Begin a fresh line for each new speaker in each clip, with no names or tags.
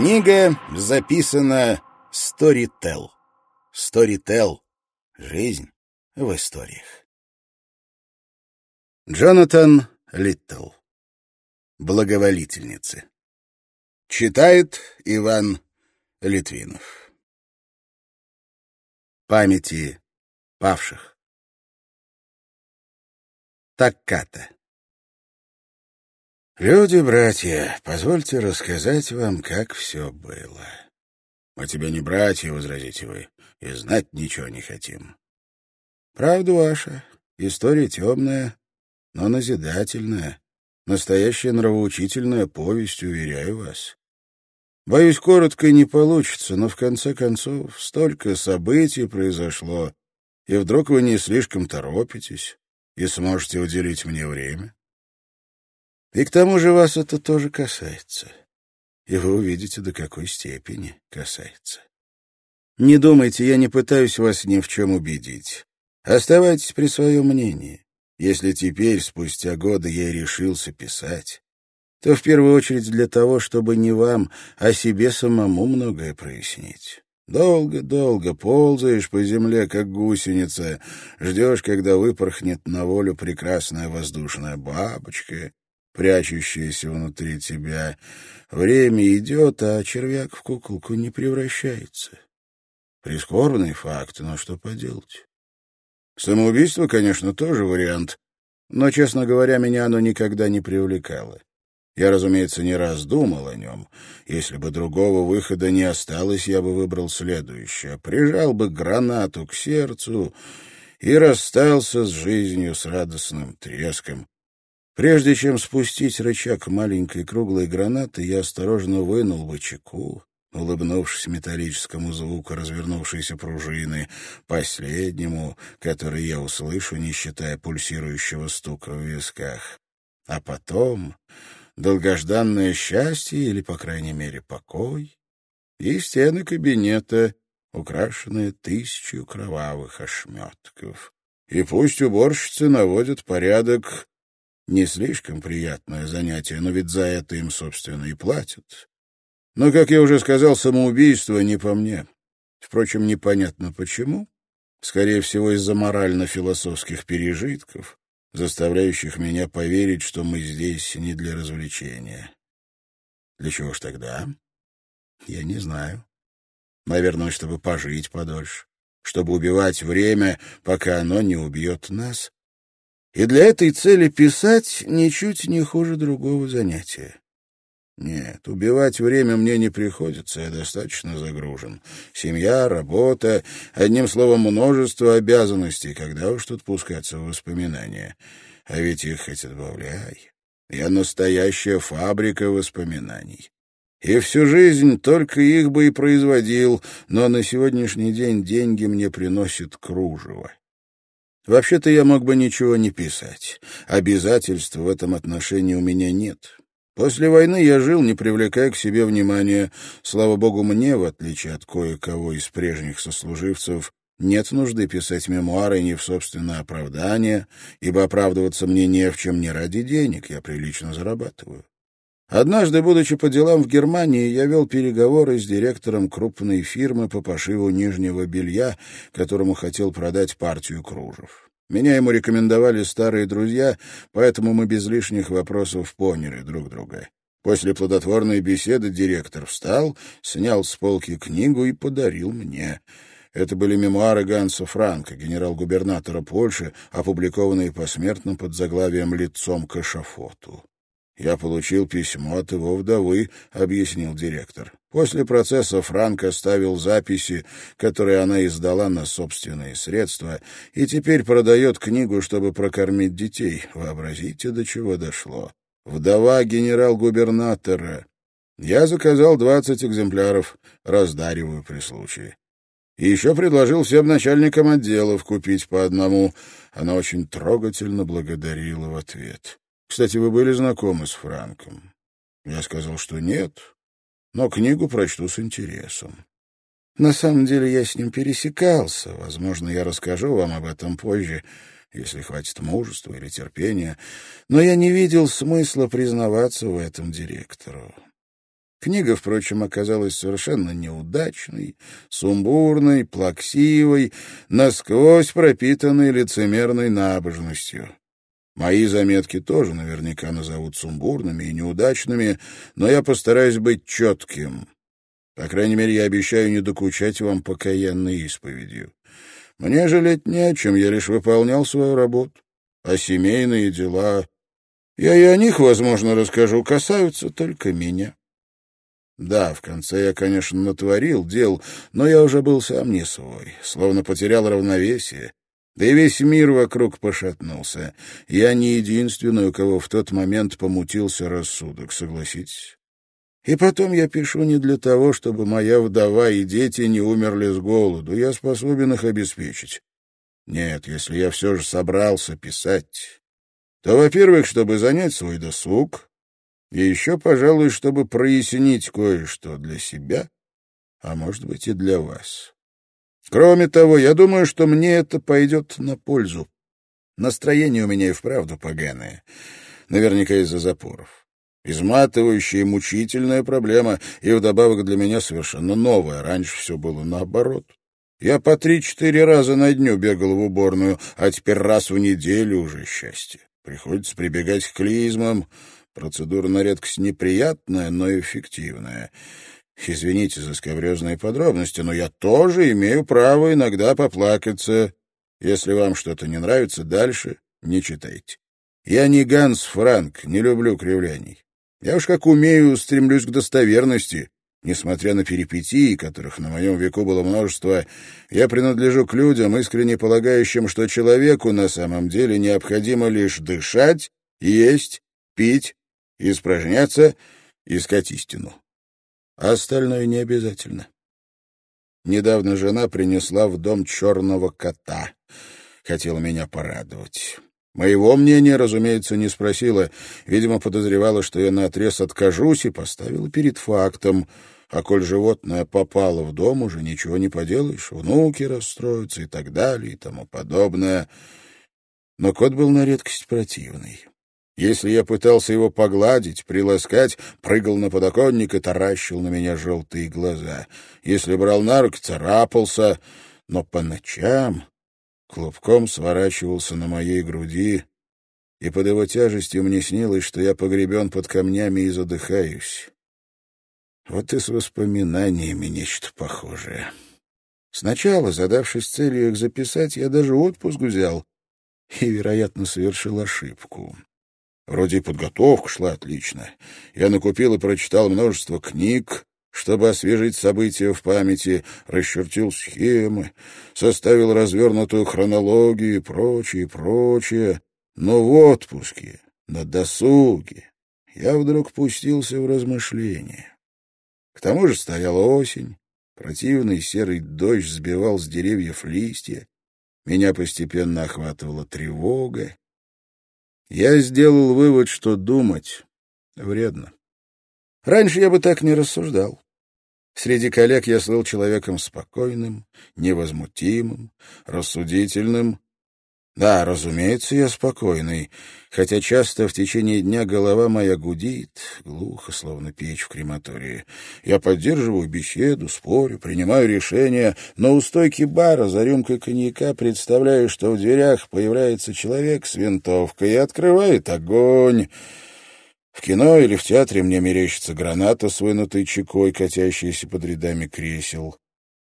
Книга записана Storytel. Storytel. Жизнь в историях. Джонатан Литтл. Благоволительницы. Читает Иван Литвинов. Памяти павших. Такката. Люди, братья, позвольте рассказать вам, как все было. Мы тебе не братья, возразите вы, и знать ничего не хотим. Правда ваша, история темная, но назидательная, настоящая нравоучительная повесть, уверяю вас. Боюсь, коротко не получится, но в конце концов столько событий произошло, и вдруг вы не слишком торопитесь и сможете уделить мне время. И к тому же вас это тоже касается. И вы увидите, до какой степени касается. Не думайте, я не пытаюсь вас ни в чем убедить. Оставайтесь при своем мнении. Если теперь, спустя годы, я решился писать, то в первую очередь для того, чтобы не вам, а себе самому многое прояснить. Долго-долго ползаешь по земле, как гусеница, ждешь, когда выпорхнет на волю прекрасная воздушная бабочка, прячущаяся внутри тебя. Время идет, а червяк в куколку не превращается. Прискорбный факт, но что поделать? Самоубийство, конечно, тоже вариант, но, честно говоря, меня оно никогда не привлекало. Я, разумеется, не раз думал о нем. Если бы другого выхода не осталось, я бы выбрал следующее. Прижал бы гранату к сердцу и расстался с жизнью с радостным треском, Прежде чем спустить рычаг маленькой круглой гранаты, я осторожно вынул бы чеку, улыбнувшись металлическому звуку развернувшейся пружины, последнему, который я услышу, не считая пульсирующего стука в висках. А потом долгожданное счастье или, по крайней мере, покой и стены кабинета, украшенные тысячу кровавых ошметков. И пусть уборщицы наводят порядок не слишком приятное занятие, но ведь за это им, собственно, и платят. Но, как я уже сказал, самоубийство не по мне. Впрочем, непонятно почему. Скорее всего, из-за морально-философских пережитков, заставляющих меня поверить, что мы здесь не для развлечения. Для чего ж тогда? Я не знаю. Наверное, чтобы пожить подольше, чтобы убивать время, пока оно не убьет нас, и для этой цели писать ничуть не хуже другого занятия. Нет, убивать время мне не приходится, я достаточно загружен. Семья, работа, одним словом, множество обязанностей, когда уж тут пускаться в воспоминания. А ведь их хоть отбавляй. Я настоящая фабрика воспоминаний. И всю жизнь только их бы и производил, но на сегодняшний день деньги мне приносит кружево. Вообще-то я мог бы ничего не писать. Обязательств в этом отношении у меня нет. После войны я жил, не привлекая к себе внимания. Слава богу, мне, в отличие от кое-кого из прежних сослуживцев, нет нужды писать мемуары не в собственное оправдание, ибо оправдываться мне не в чем не ради денег, я прилично зарабатываю. Однажды, будучи по делам в Германии, я вел переговоры с директором крупной фирмы по пошиву нижнего белья, которому хотел продать партию кружев. Меня ему рекомендовали старые друзья, поэтому мы без лишних вопросов поняли друг друга. После плодотворной беседы директор встал, снял с полки книгу и подарил мне. Это были мемуары Ганса Франка, генерал-губернатора Польши, опубликованные посмертно под заглавием «Лицом к эшафоту». «Я получил письмо от его вдовы», — объяснил директор. После процесса Франк оставил записи, которые она издала на собственные средства, и теперь продает книгу, чтобы прокормить детей. Вообразите, до чего дошло. Вдова генерал-губернатора. Я заказал двадцать экземпляров, раздариваю при случае. И еще предложил всем начальникам отделов купить по одному. Она очень трогательно благодарила в ответ. Кстати, вы были знакомы с Франком? Я сказал, что нет, но книгу прочту с интересом. На самом деле я с ним пересекался. Возможно, я расскажу вам об этом позже, если хватит мужества или терпения. Но я не видел смысла признаваться в этом директору. Книга, впрочем, оказалась совершенно неудачной, сумбурной, плаксивой, насквозь пропитанной лицемерной набожностью. Мои заметки тоже наверняка назовут сумбурными и неудачными, но я постараюсь быть четким. По крайней мере, я обещаю не докучать вам покаянной исповедью. Мне жалеть не о чем, я лишь выполнял свою работу. А семейные дела, я и о них, возможно, расскажу, касаются только меня. Да, в конце я, конечно, натворил дел, но я уже был сам не свой, словно потерял равновесие, да и весь мир вокруг пошатнулся. Я не единственный, у кого в тот момент помутился рассудок, согласитесь? И потом я пишу не для того, чтобы моя вдова и дети не умерли с голоду. Я способен их обеспечить. Нет, если я все же собрался писать, то, во-первых, чтобы занять свой досуг, и еще, пожалуй, чтобы прояснить кое-что для себя, а может быть и для вас. Кроме того, я думаю, что мне это пойдет на пользу. Настроение у меня и вправду поганое, наверняка из-за запоров. Изматывающая и мучительная проблема, и вдобавок для меня совершенно новая. Раньше все было наоборот. Я по три-четыре раза на дню бегал в уборную, а теперь раз в неделю уже счастье. Приходится прибегать к клизмам, Процедура на редкость неприятная, но эффективная. Извините за скобрезные подробности, но я тоже имею право иногда поплакаться. Если вам что-то не нравится, дальше не читайте. Я не Ганс Франк, не люблю кривляний. Я уж как умею, стремлюсь к достоверности. Несмотря на перипетии, которых на моем веку было множество, я принадлежу к людям, искренне полагающим, что человеку на самом деле необходимо лишь дышать, есть, пить испражняться, искать истину. А остальное не обязательно. Недавно жена принесла в дом черного кота. Хотела меня порадовать. Моего мнения, разумеется, не спросила. Видимо, подозревала, что я наотрез откажусь и поставила перед фактом. А коль животное попало в дом, уже ничего не поделаешь. Внуки расстроятся и так далее и тому подобное. Но кот был на редкость противный. Если я пытался его погладить, приласкать, прыгал на подоконник и таращил на меня желтые глаза. Если брал на руки, царапался, но по ночам клубком сворачивался на моей груди, и под его тяжестью мне снилось, что я погребен под камнями и задыхаюсь. Вот и с воспоминаниями нечто похожее. Сначала, задавшись целью их записать, я даже отпуск взял и, вероятно, совершил ошибку. Вроде и подготовка шла отлично. Я накупил и прочитал множество книг, чтобы освежить события в памяти, расчертил схемы, составил развернутую хронологию и прочее, прочее. Но в отпуске, на досуге, я вдруг пустился в размышления. К тому же стояла осень, противный серый дождь сбивал с деревьев листья, меня постепенно охватывала тревога, я сделал вывод, что думать вредно. Раньше я бы так не рассуждал. Среди коллег я слыл человеком спокойным, невозмутимым, рассудительным, да, разумеется, я спокойный, хотя часто в течение дня голова моя гудит, глухо, словно печь в крематории. Я поддерживаю беседу, спорю, принимаю решения, но у стойки бара за рюмкой коньяка представляю, что в дверях появляется человек с винтовкой и открывает огонь. В кино или в театре мне мерещится граната с вынутой чекой, катящаяся под рядами кресел.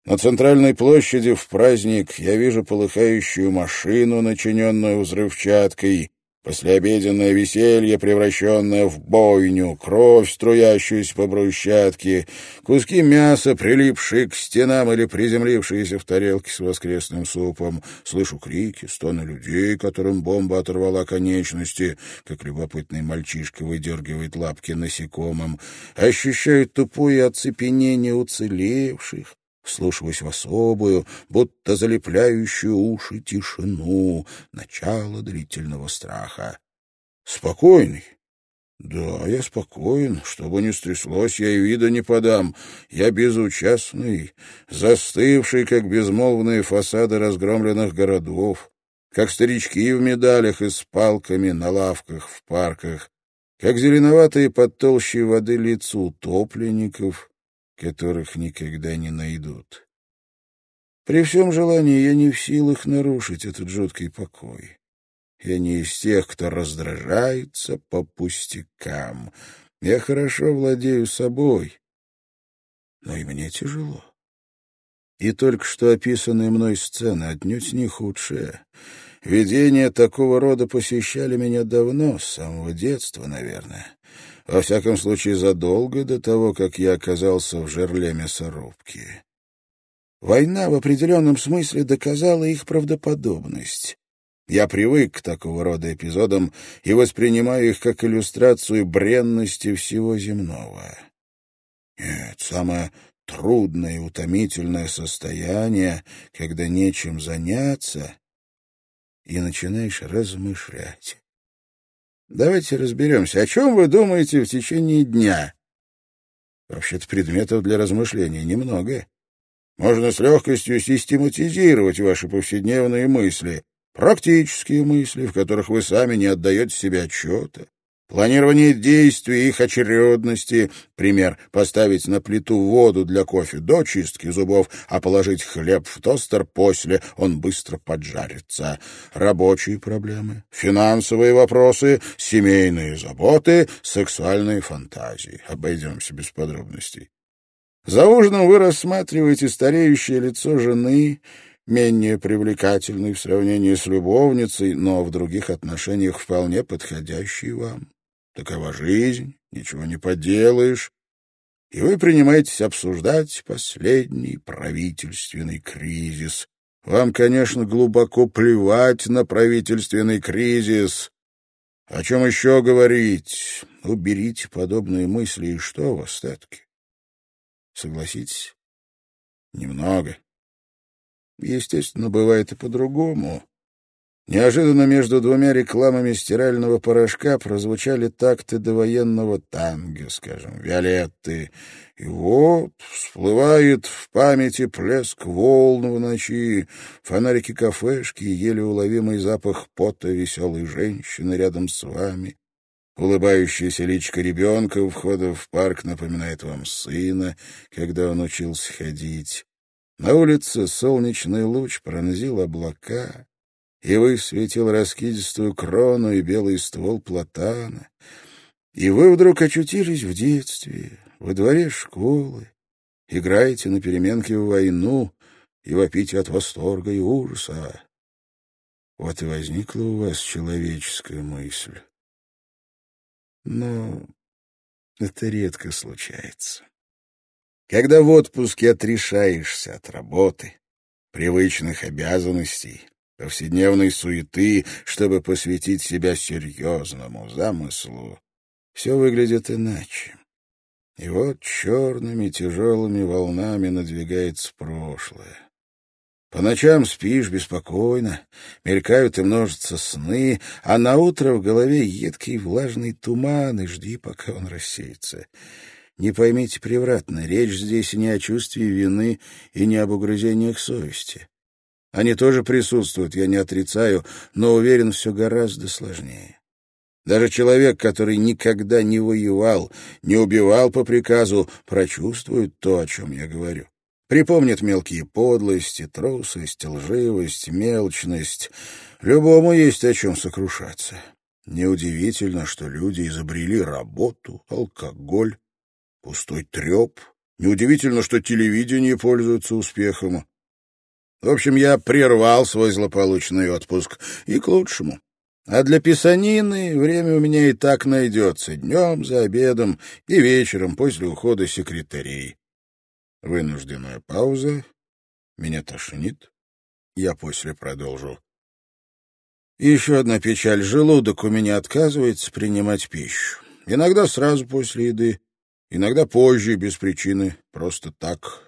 На центральной площади в праздник я вижу полыхающую машину, начиненную взрывчаткой, послеобеденное веселье, превращенное в бойню, кровь, струящуюся по брусчатке, куски мяса, прилипшие к стенам или приземлившиеся в тарелке с воскресным супом. Слышу крики, стоны людей, которым бомба оторвала конечности, как любопытный мальчишка выдергивает лапки насекомым. Ощущаю тупое оцепенение уцелевших, вслушиваясь в особую, будто залепляющую уши тишину, начало длительного страха. Спокойный. Да, я спокоен, что бы ни стряслось, я и вида не подам. Я безучастный, застывший, как безмолвные фасады разгромленных городов, как старички в медалях и с палками на лавках в парках. как зеленоватые под толщей воды лица утопленников, которых никогда не найдут. При всем желании я не в силах нарушить этот жуткий покой. Я не из тех, кто раздражается по пустякам. Я хорошо владею собой, но и мне тяжело. И только что описанные мной сцены отнюдь не худшие. Видения такого рода посещали меня давно, с самого детства, наверное. Во всяком случае, задолго до того, как я оказался в жерле мясорубки. Война в определенном смысле доказала их правдоподобность. Я привык к такого рода эпизодам и воспринимаю их как иллюстрацию бренности всего земного. Нет, самое трудное и утомительное состояние, когда нечем заняться, и начинаешь размышлять. Давайте разберемся, о чем вы думаете в течение дня? Вообще-то предметов для размышления немного. Можно с легкостью систематизировать ваши повседневные мысли, практические мысли, в которых вы сами не отдаете себе отчета, Планирование действий, их очередности. Пример. Поставить на плиту воду для кофе до чистки зубов, а положить хлеб в тостер после. Он быстро поджарится. Рабочие проблемы, финансовые вопросы, семейные заботы, сексуальные фантазии. Обойдемся без подробностей. За ужином вы рассматриваете стареющее лицо жены, менее привлекательной в сравнении с любовницей, но в других отношениях вполне подходящей вам. Такова жизнь, ничего не поделаешь. И вы принимаетесь обсуждать последний правительственный кризис. Вам, конечно, глубоко плевать на правительственный кризис. О чем еще говорить? Уберите подобные мысли, и что в остатке? Согласитесь? Немного. Естественно, бывает и по-другому. Неожиданно между двумя рекламами стирального порошка прозвучали такты довоенного танго, скажем, «Виолетты». И вот всплывает в памяти плеск волн в ночи, фонарики кафешки и еле уловимый запах пота веселой женщины рядом с вами. Улыбающаяся личка ребенка у входа в парк напоминает вам сына, когда он учился ходить. На улице солнечный луч пронзил облака и высветил раскидистую крону и белый ствол платана. И вы вдруг очутились в детстве, во дворе школы, играете на переменке в войну и вопите от восторга и ужаса. Вот и возникла у вас человеческая мысль. Но это редко случается. Когда в отпуске отрешаешься от работы, привычных обязанностей, повседневной суеты, чтобы посвятить себя серьезному замыслу, все выглядит иначе. И вот черными тяжелыми волнами надвигается прошлое. По ночам спишь беспокойно, мелькают и множатся сны, а на утро в голове едкий влажный туман, и жди, пока он рассеется. Не поймите превратно, речь здесь не о чувстве вины и не об угрызениях совести. Они тоже присутствуют, я не отрицаю, но уверен, все гораздо сложнее. Даже человек, который никогда не воевал, не убивал по приказу, прочувствует то, о чем я говорю. Припомнит мелкие подлости, трусость, лживость, мелочность. Любому есть о чем сокрушаться. Неудивительно, что люди изобрели работу, алкоголь, пустой треп. Неудивительно, что телевидение пользуется успехом. В общем, я прервал свой злополучный отпуск, и к лучшему. А для писанины время у меня и так найдется, днем, за обедом и вечером после ухода секретарей. Вынужденная пауза. Меня тошнит. Я после продолжу. еще одна печаль. Желудок у меня отказывается принимать пищу. Иногда сразу после еды, иногда позже, без причины, просто так,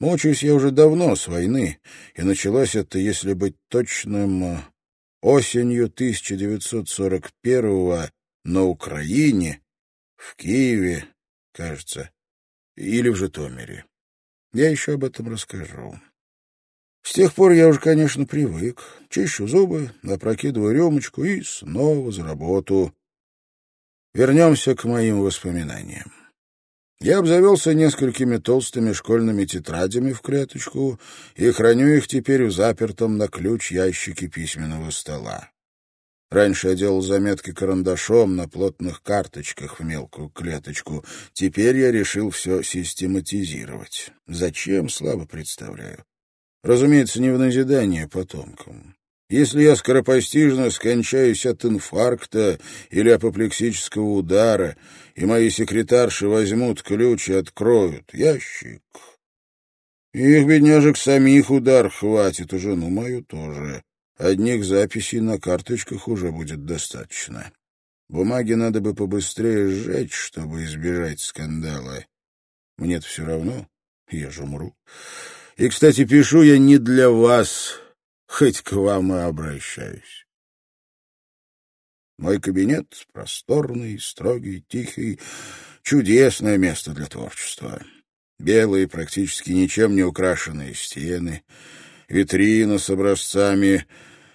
Мучаюсь я уже давно с войны, и началось это, если быть точным, осенью 1941-го на Украине, в Киеве, кажется, или в Житомире. Я еще об этом расскажу. С тех пор я уже, конечно, привык. Чищу зубы, опрокидываю рюмочку и снова за работу. Вернемся к моим воспоминаниям. Я обзавелся несколькими толстыми школьными тетрадями в клеточку и храню их теперь в запертом на ключ ящике письменного стола. Раньше я делал заметки карандашом на плотных карточках в мелкую клеточку. Теперь я решил все систематизировать. Зачем, слабо представляю. Разумеется, не в назидание потомкам. Если я скоропостижно скончаюсь от инфаркта или апоплексического удара, и мои секретарши возьмут ключ и откроют ящик, их, бедняжек, самих удар хватит, и жену мою тоже. Одних записей на карточках уже будет достаточно. Бумаги надо бы побыстрее сжечь, чтобы избежать скандала. Мне-то все равно, я же умру. И, кстати, пишу я не для вас, хоть к вам и обращаюсь. Мой кабинет просторный, строгий, тихий, чудесное место для творчества. Белые, практически ничем не украшенные стены, витрина с образцами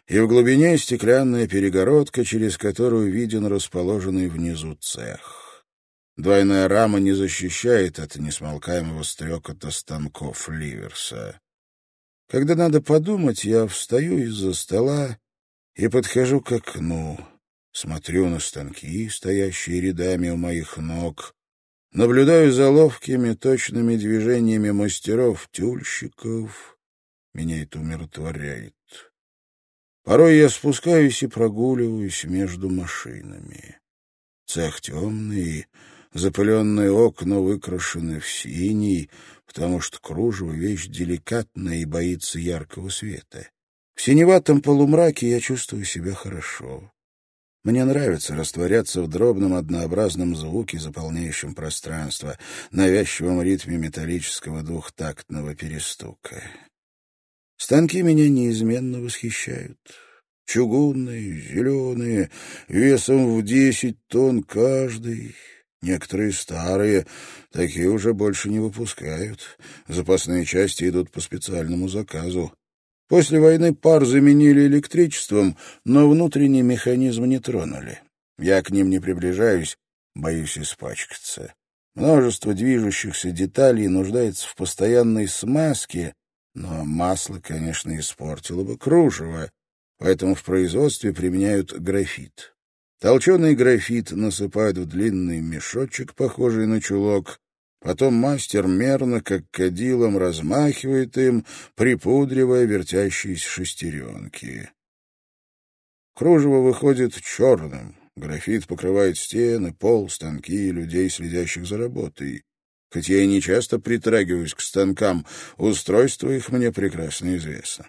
и в глубине стеклянная перегородка, через которую виден расположенный внизу цех. Двойная рама не защищает от несмолкаемого стрекота станков Ливерса. Когда надо подумать, я встаю из-за стола и подхожу к окну, смотрю на станки, стоящие рядами у моих ног, наблюдаю за ловкими, точными движениями мастеров-тюльщиков. Меня это умиротворяет. Порой я спускаюсь и прогуливаюсь между машинами. Цех темный, запыленные окна выкрашены в синий, потому что кружево — вещь деликатная и боится яркого света. В синеватом полумраке я чувствую себя хорошо. Мне нравится растворяться в дробном однообразном звуке, заполняющем пространство, навязчивом ритме металлического двухтактного перестука. Станки меня неизменно восхищают. Чугунные, зеленые, весом в десять тонн каждый — Некоторые старые, такие уже больше не выпускают. Запасные части идут по специальному заказу. После войны пар заменили электричеством, но внутренний механизм не тронули. Я к ним не приближаюсь, боюсь испачкаться. Множество движущихся деталей нуждается в постоянной смазке, но масло, конечно, испортило бы кружево, поэтому в производстве применяют графит. Толченый графит насыпают в длинный мешочек, похожий на чулок. Потом мастер мерно, как кадилом, размахивает им, припудривая вертящиеся шестеренки. Кружево выходит черным. Графит покрывает стены, пол, станки и людей, следящих за работой. Хоть я и не часто притрагиваюсь к станкам, устройство их мне прекрасно известно.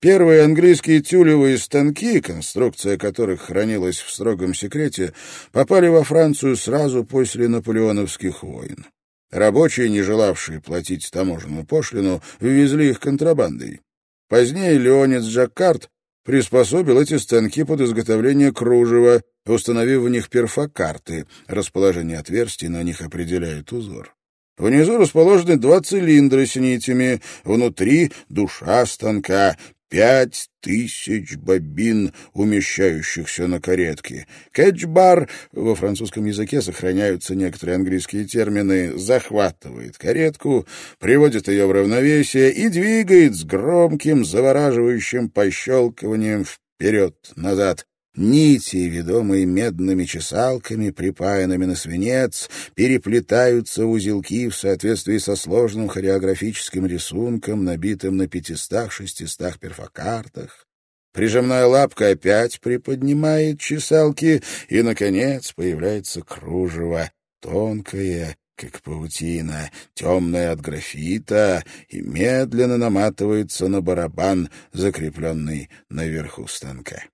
Первые английские тюлевые станки, конструкция которых хранилась в строгом секрете, попали во Францию сразу после наполеоновских войн. Рабочие, не желавшие платить таможенную пошлину, ввезли их контрабандой. Позднее Леонид Джаккарт приспособил эти станки под изготовление кружева, установив в них перфокарты, расположение отверстий на них определяет узор. Внизу расположены два цилиндра с нитями, внутри — душа станка, пять тысяч бобин, умещающихся на каретке. Кэтчбар, во французском языке сохраняются некоторые английские термины, захватывает каретку, приводит ее в равновесие и двигает с громким, завораживающим пощелкиванием вперед-назад. Нити, ведомые медными чесалками, припаянными на свинец, переплетаются в узелки в соответствии со сложным хореографическим рисунком, набитым на пятистах-шестистах перфокартах. Прижимная лапка опять приподнимает чесалки, и, наконец, появляется кружево, тонкое, как паутина, темное от графита, и медленно наматывается на барабан, закрепленный наверху станка.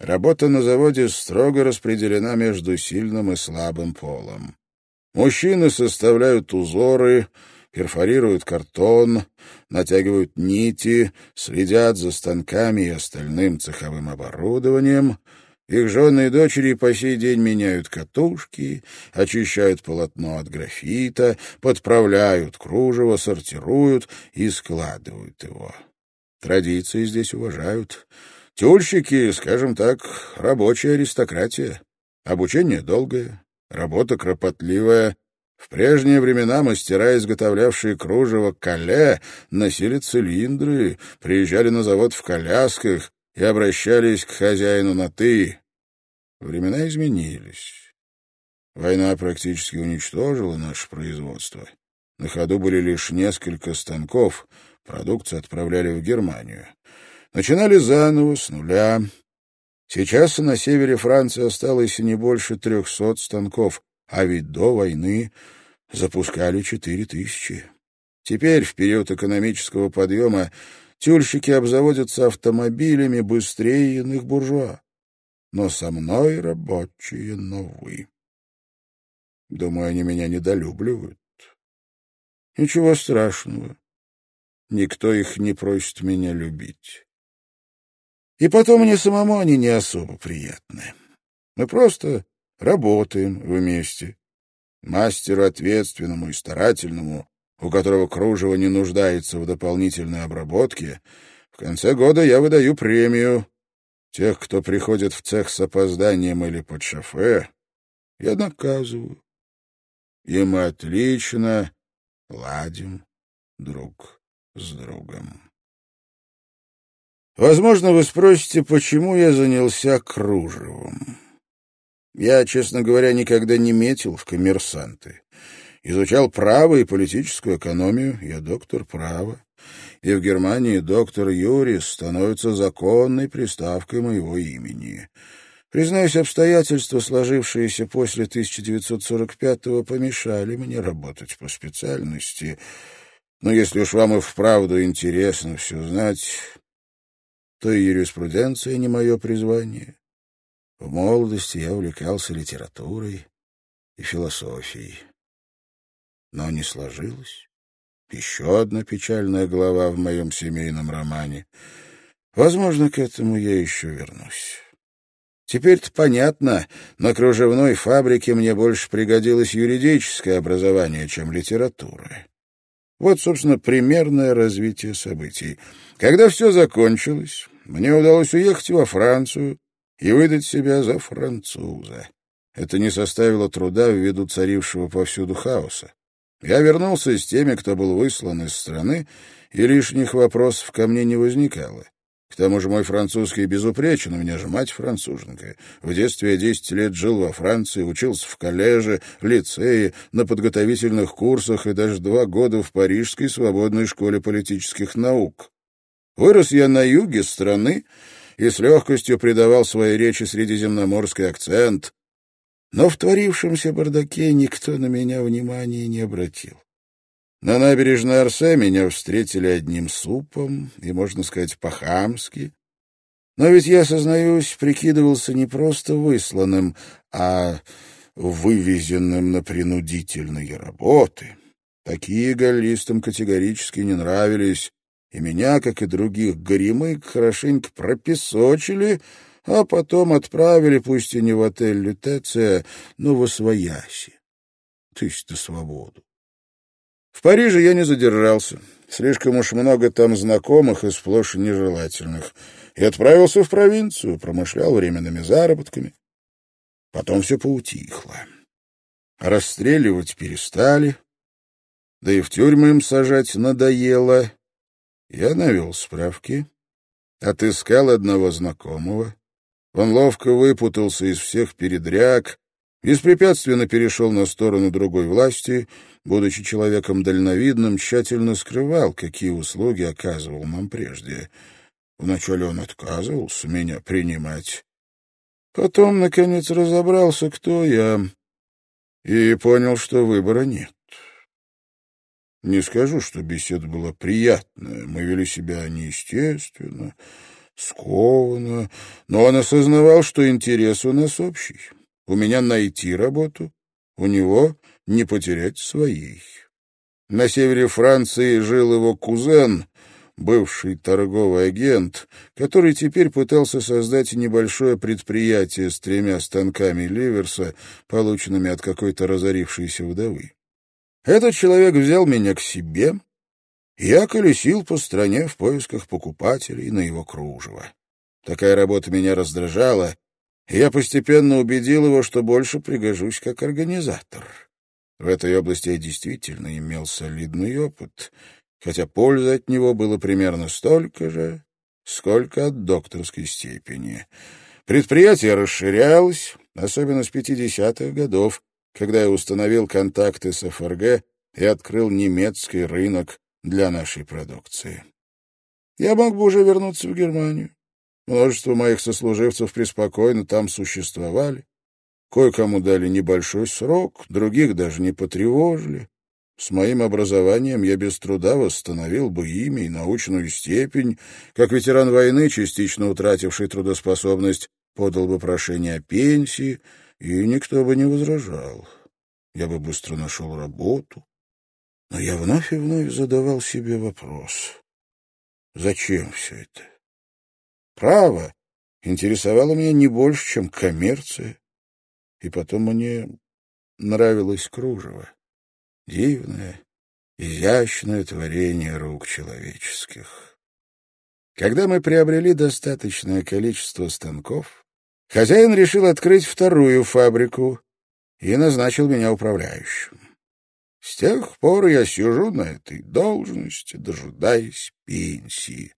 Работа на заводе строго распределена между сильным и слабым полом. Мужчины составляют узоры, перфорируют картон, натягивают нити, следят за станками и остальным цеховым оборудованием. Их жены и дочери по сей день меняют катушки, очищают полотно от графита, подправляют кружево, сортируют и складывают его. Традиции здесь уважают — Тюльщики, скажем так, рабочая аристократия. Обучение долгое, работа кропотливая. В прежние времена мастера, изготовлявшие кружево кале, носили цилиндры, приезжали на завод в колясках и обращались к хозяину на «ты». Времена изменились. Война практически уничтожила наше производство. На ходу были лишь несколько станков, продукцию отправляли в Германию. Начинали заново, с нуля. Сейчас на севере Франции осталось не больше трехсот станков, а ведь до войны запускали четыре тысячи. Теперь, в период экономического подъема, тюльщики обзаводятся автомобилями быстрее иных буржуа. Но со мной рабочие новые. Думаю, они меня недолюбливают. Ничего страшного. Никто их не просит меня любить. И потом мне самому они не особо приятны. Мы просто работаем вместе. Мастеру ответственному и старательному, у которого кружево не нуждается в дополнительной обработке, в конце года я выдаю премию. Тех, кто приходит в цех с опозданием или под шофе, я наказываю. И мы отлично ладим друг с другом. Возможно, вы спросите, почему я занялся кружевом. Я, честно говоря, никогда не метил в коммерсанты. Изучал право и политическую экономию, я доктор права. И в Германии доктор Юрис становится законной приставкой моего имени. Признаюсь, обстоятельства, сложившиеся после 1945-го, помешали мне работать по специальности. Но если уж вам и вправду интересно все знать, то и юриспруденция не мое призвание. В молодости я увлекался литературой и философией. Но не сложилось. Еще одна печальная глава в моем семейном романе. Возможно, к этому я еще вернусь. Теперь-то понятно, на кружевной фабрике мне больше пригодилось юридическое образование, чем литература. Вот, собственно, примерное развитие событий. Когда все закончилось, мне удалось уехать во Францию и выдать себя за француза. Это не составило труда ввиду царившего повсюду хаоса. Я вернулся с теми, кто был выслан из страны, и лишних вопросов ко мне не возникало. К тому же мой французский безупречен, у меня же мать француженка. В детстве я десять лет жил во Франции, учился в коллеже, лицее, на подготовительных курсах и даже два года в Парижской свободной школе политических наук. Вырос я на юге страны и с легкостью придавал своей речи средиземноморский акцент, но в творившемся бардаке никто на меня внимания не обратил. На набережной Арсе меня встретили одним супом и, можно сказать, по-хамски. Но ведь я, сознаюсь, прикидывался не просто высланным, а вывезенным на принудительные работы. Такие галлистам категорически не нравились, и меня, как и других горемык, хорошенько пропесочили, а потом отправили, пусть и не в отель Лютеция, но в Освояси, то есть на свободу. В Париже я не задержался. Слишком уж много там знакомых и сплошь нежелательных. И отправился в провинцию, промышлял временными заработками. Потом все поутихло. Расстреливать перестали, да и в тюрьмы им сажать надоело. Я навел справки, отыскал одного знакомого. Он ловко выпутался из всех передряг, беспрепятственно перешел на сторону другой власти, будучи человеком дальновидным, тщательно скрывал, какие услуги оказывал нам прежде. Вначале он отказывался меня принимать. Потом, наконец, разобрался, кто я, и понял, что выбора нет. Не скажу, что беседа была приятная. Мы вели себя неестественно, скованно, но он осознавал, что интерес у нас общий. У меня найти работу, у него не потерять своей. На севере Франции жил его кузен, бывший торговый агент, который теперь пытался создать небольшое предприятие с тремя станками Ливерса, полученными от какой-то разорившейся вдовы. Этот человек взял меня к себе, и я колесил по стране в поисках покупателей на его кружево. Такая работа меня раздражала, Я постепенно убедил его, что больше пригожусь как организатор. В этой области я действительно имел солидный опыт, хотя пользы от него было примерно столько же, сколько от докторской степени. Предприятие расширялось, особенно с 50-х годов, когда я установил контакты с ФРГ и открыл немецкий рынок для нашей продукции. Я мог бы уже вернуться в Германию. Множество моих сослуживцев преспокойно там существовали. Кое-кому дали небольшой срок, других даже не потревожили. С моим образованием я без труда восстановил бы имя и научную степень, как ветеран войны, частично утративший трудоспособность, подал бы прошение о пенсии, и никто бы не возражал. Я бы быстро нашел работу. Но я вновь и вновь задавал себе вопрос. Зачем все это? Право интересовало меня не больше, чем коммерция. И потом мне нравилось кружево. Дивное, изящное творение рук человеческих. Когда мы приобрели достаточное количество станков, хозяин решил открыть вторую фабрику и назначил меня управляющим. С тех пор я сижу на этой должности, дожидаясь пенсии.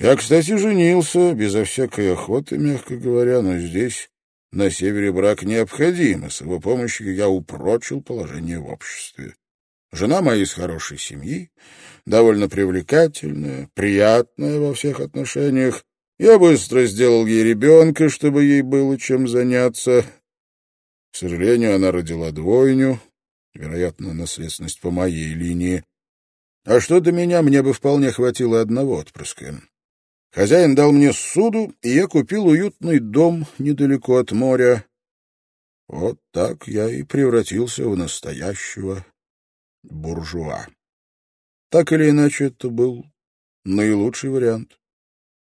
Я, кстати, женился, безо всякой охоты, мягко говоря, но здесь, на севере, брак необходим, и с его помощью я упрочил положение в обществе. Жена моя из хорошей семьи, довольно привлекательная, приятная во всех отношениях. Я быстро сделал ей ребенка, чтобы ей было чем заняться. К сожалению, она родила двойню, вероятно, наследственность по моей линии. А что до меня, мне бы вполне хватило одного отпрыска. Хозяин дал мне суду, и я купил уютный дом недалеко от моря. Вот так я и превратился в настоящего буржуа. Так или иначе, это был наилучший вариант.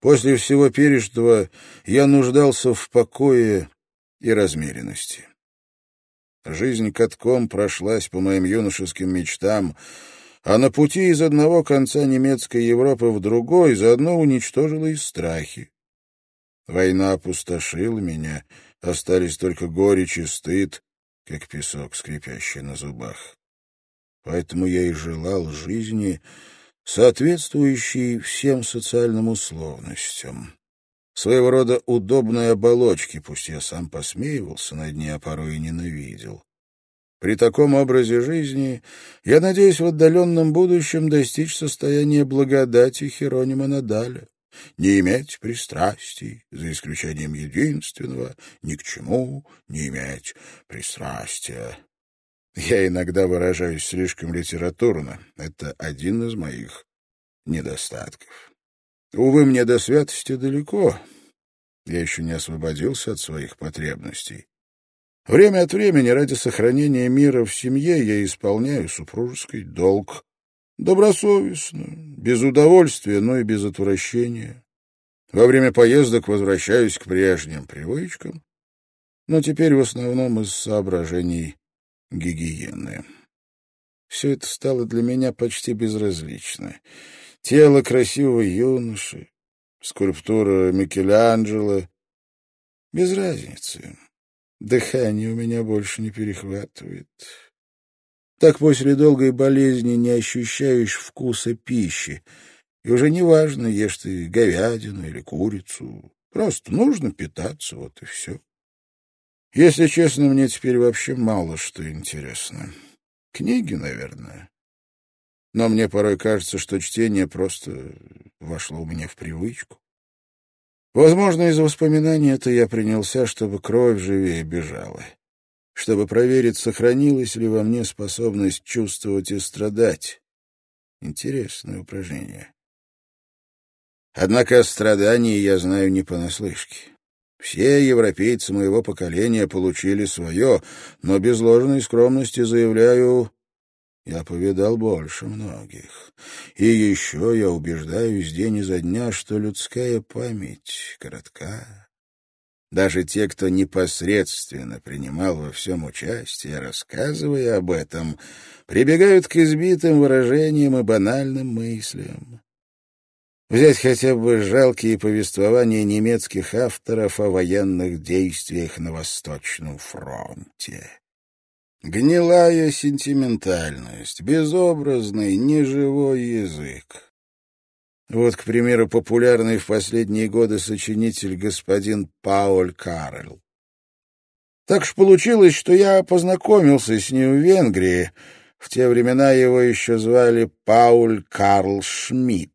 После всего пережитого я нуждался в покое и размеренности. Жизнь катком прошлась по моим юношеским мечтам, а на пути из одного конца немецкой Европы в другой заодно уничтожила и страхи. Война опустошила меня, остались только горечь и стыд, как песок, скрипящий на зубах. Поэтому я и желал жизни, соответствующей всем социальным условностям. Своего рода удобной оболочки, пусть я сам посмеивался над ней, а порой и ненавидел. При таком образе жизни я надеюсь в отдаленном будущем достичь состояния благодати Херонима Надаля, не иметь пристрастий, за исключением единственного, ни к чему не иметь пристрастия. Я иногда выражаюсь слишком литературно. Это один из моих недостатков. Увы, мне до святости далеко. Я еще не освободился от своих потребностей. Время от времени ради сохранения мира в семье я исполняю супружеский долг. Добросовестно, без удовольствия, но и без отвращения. Во время поездок возвращаюсь к прежним привычкам, но теперь в основном из соображений гигиены. Все это стало для меня почти безразлично. Тело красивого юноши, скульптура Микеланджело. Без разницы. Дыхание у меня больше не перехватывает. Так после долгой болезни не ощущаешь вкуса пищи. И уже не важно, ешь ты говядину или курицу. Просто нужно питаться, вот и все. Если честно, мне теперь вообще мало что интересно. Книги, наверное. Но мне порой кажется, что чтение просто вошло у меня в привычку. Возможно, из воспоминаний это я принялся, чтобы кровь живее бежала, чтобы проверить, сохранилась ли во мне способность чувствовать и страдать. Интересное упражнение. Однако о страдании я знаю не понаслышке. Все европейцы моего поколения получили свое, но без ложной скромности заявляю, я повидал больше многих. И еще я убеждаюсь день изо дня, что людская память коротка. Даже те, кто непосредственно принимал во всем участие, рассказывая об этом, прибегают к избитым выражениям и банальным мыслям. Взять хотя бы жалкие повествования немецких авторов о военных действиях на Восточном фронте. Гнилая сентиментальность, безобразный, неживой язык. Вот, к примеру, популярный в последние годы сочинитель господин Пауль Карл. Так ж получилось, что я познакомился с ним в Венгрии. В те времена его еще звали Пауль Карл Шмидт.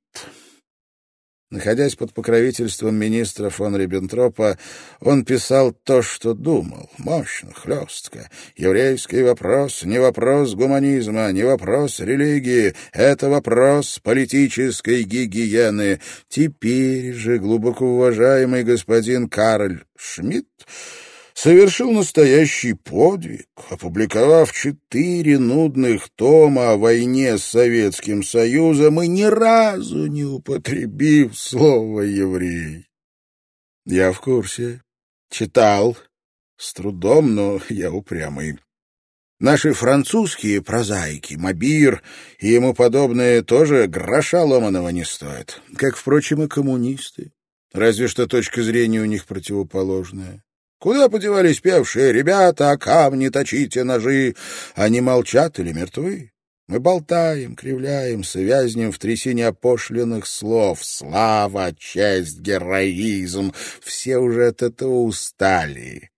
Находясь под покровительством министра фон Риббентропа, он писал то, что думал, мощно, хлестко. Еврейский вопрос — не вопрос гуманизма, не вопрос религии, это вопрос политической гигиены. Теперь же глубоко уважаемый господин Карль Шмидт совершил настоящий подвиг, опубликовав четыре нудных тома о войне с Советским Союзом и ни разу не употребив слово «еврей». Я в курсе. Читал. С трудом, но я упрямый. Наши французские прозаики, Мобир и ему подобные тоже гроша ломаного не стоят, как, впрочем, и коммунисты. Разве что точка зрения у них противоположная. Куда подевались певшие ребята, камни точите ножи? Они молчат или мертвы? Мы болтаем, кривляемся, вязнем в трясине опошленных слов. Слава, честь, героизм. Все уже от этого устали.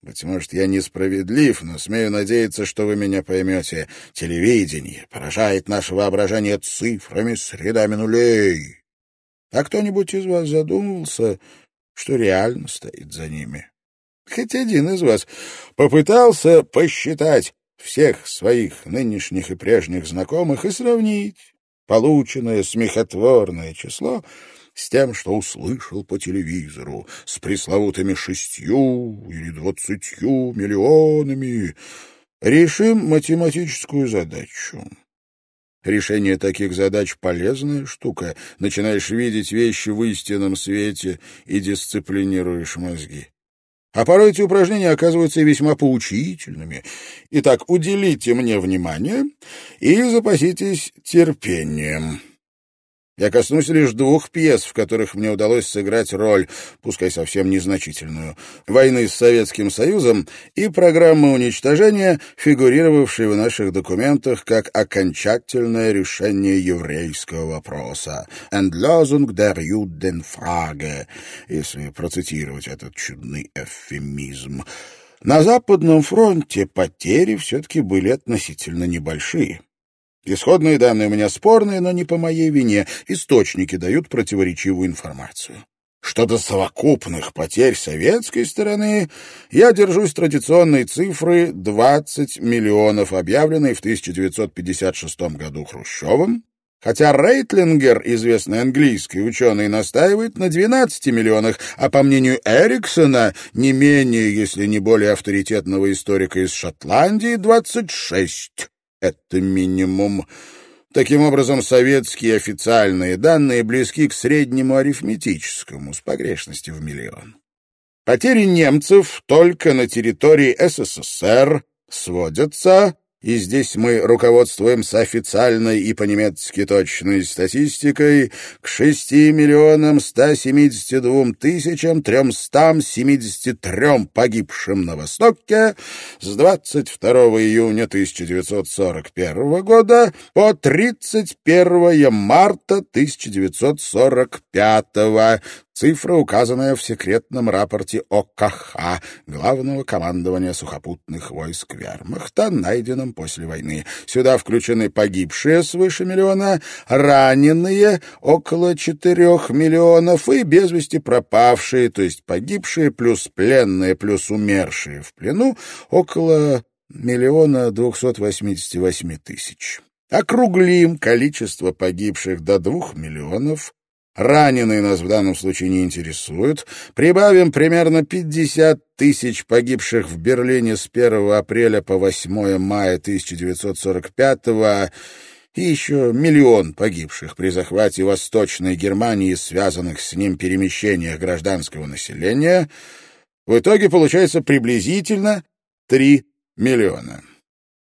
Быть может, я несправедлив, но смею надеяться, что вы меня поймете. Телевидение поражает наше воображение цифрами с рядами нулей. А кто-нибудь из вас задумывался, что реально стоит за ними? Хоть один из вас попытался посчитать всех своих нынешних и прежних знакомых и сравнить полученное смехотворное число с тем, что услышал по телевизору, с пресловутыми шестью или двадцатью миллионами. Решим математическую задачу. Решение таких задач — полезная штука. Начинаешь видеть вещи в истинном свете и дисциплинируешь мозги. А порой эти упражнения оказываются весьма поучительными. Итак, уделите мне внимание и запаситесь терпением. Я коснусь лишь двух пьес, в которых мне удалось сыграть роль, пускай совсем незначительную, «Войны с Советским Союзом» и программы уничтожения, фигурировавшие в наших документах как окончательное решение еврейского вопроса «Endlösung der Judenfrage», если процитировать этот чудный эвфемизм. На Западном фронте потери все-таки были относительно небольшие. Исходные данные у меня спорные, но не по моей вине. Источники дают противоречивую информацию. Что до совокупных потерь советской стороны, я держусь традиционной цифры 20 миллионов, объявленной в 1956 году Хрущевым, хотя Рейтлингер, известный английский ученый, настаивает на 12 миллионах, а по мнению Эриксона, не менее, если не более авторитетного историка из Шотландии, 26 это минимум. Таким образом, советские официальные данные близки к среднему арифметическому с погрешностью в миллион. Потери немцев только на территории СССР сводятся и здесь мы руководствуемся официальной и по-немецки точной статистикой. К 6 миллионам 172 тысячам 373 погибшим на Востоке с 22 июня 1941 года по 31 марта 1945 года Цифра, указанная в секретном рапорте ОКХ, Главного командования сухопутных войск Вермахта, найденном после войны. Сюда включены погибшие свыше миллиона, раненые около четырех миллионов и без вести пропавшие, то есть погибшие плюс пленные плюс умершие в плену около миллиона двухсот восьмидесяти восьми тысяч. Округлим количество погибших до двух миллионов, Раненые нас в данном случае не интересуют. Прибавим примерно 50 тысяч погибших в Берлине с 1 апреля по 8 мая 1945 года и еще миллион погибших при захвате Восточной Германии и связанных с ним перемещениях гражданского населения. В итоге получается приблизительно 3 миллиона.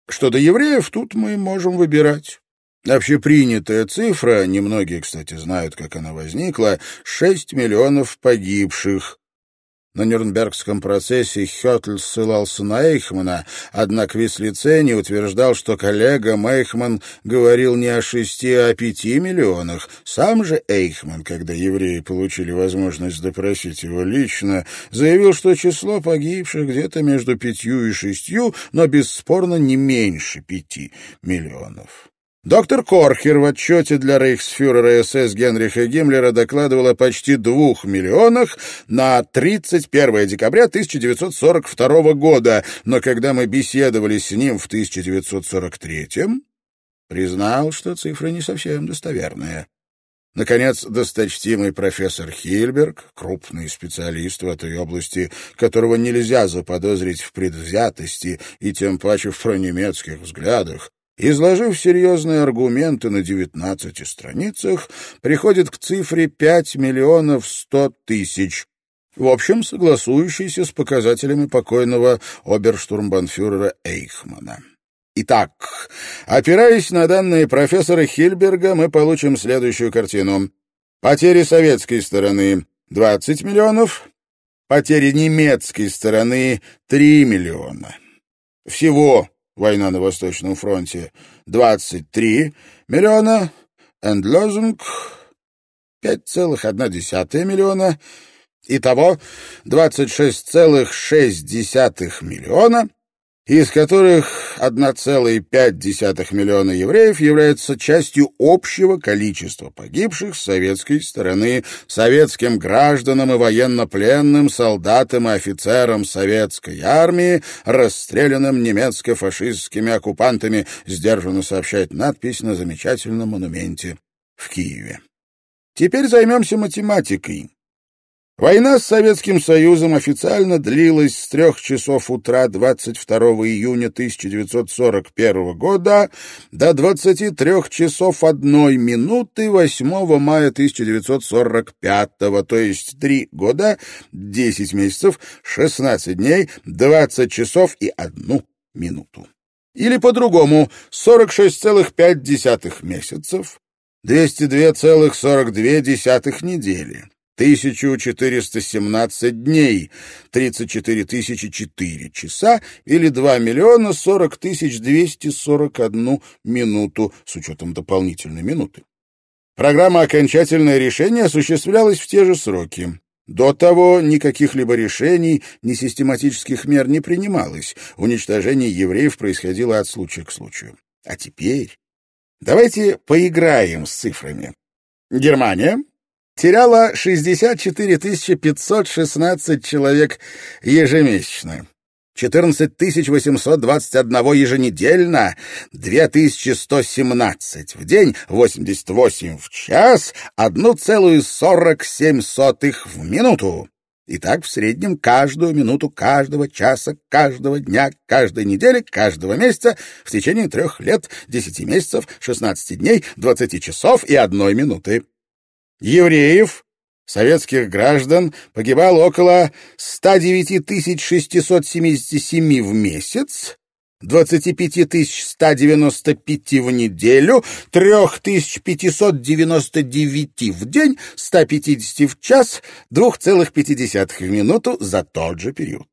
Что до евреев, тут мы можем выбирать. Общепринятая цифра, немногие, кстати, знают, как она возникла, 6 миллионов погибших, на Нюрнбергском процессе Хётль ссылался на Эйхмана, однако Вислицени утверждал, что коллега Эйхман говорил не о шести, а о пяти миллионах. Сам же Эйхман, когда евреи получили возможность допросить его лично, заявил, что число погибших где-то между пятью и шестью, но бесспорно не меньше пяти миллионов. Доктор Корхер в отчете для рейхсфюрера СС Генриха Гиммлера докладывал о почти двух миллионах на 31 декабря 1942 года, но когда мы беседовали с ним в 1943 признал, что цифры не совсем достоверные. Наконец, досточтимый профессор Хильберг, крупный специалист в этой области, которого нельзя заподозрить в предвзятости и тем паче в пронемецких взглядах, изложив серьезные аргументы на 19 страницах, приходит к цифре 5 миллионов 100 тысяч, в общем, согласующийся с показателями покойного оберштурмбанфюрера Эйхмана. Итак, опираясь на данные профессора Хильберга, мы получим следующую картину. Потери советской стороны — 20 миллионов, потери немецкой стороны — 3 миллиона. Всего война на Восточном фронте, 23 миллиона, эндлозунг 5,1 миллиона, итого 26,6 миллиона, из которых 1,5 миллиона евреев являются частью общего количества погибших с советской стороны, советским гражданам и военнопленным, солдатам и офицерам советской армии, расстрелянным немецко-фашистскими оккупантами, сдержанно сообщает надпись на замечательном монументе в Киеве. Теперь займемся математикой. Война с Советским Союзом официально длилась с трех часов утра 22 июня 1941 года до 23 часов одной минуты 8 мая 1945, то есть три года, 10 месяцев, 16 дней, 20 часов и одну минуту. Или по-другому, 46,5 месяцев, 202,42 недели. 1417 дней, 34 тысячи 4 часа или 2 миллиона 40 тысяч 241 минуту с учетом дополнительной минуты. Программа «Окончательное решение» осуществлялась в те же сроки. До того никаких либо решений, ни систематических мер не принималось. Уничтожение евреев происходило от случая к случаю. А теперь давайте поиграем с цифрами. Германия теряла 64 516 человек ежемесячно. 14 821 еженедельно, 2117 в день, 88 в час, 1,47 в минуту. И так в среднем каждую минуту каждого часа, каждого дня, каждой недели, каждого месяца в течение трех лет, 10 месяцев, 16 дней, 20 часов и одной минуты. Евреев, советских граждан, погибало около 109 677 в месяц, 25 195 в неделю, 3599 в день, 150 в час, 2,5 в минуту за тот же период.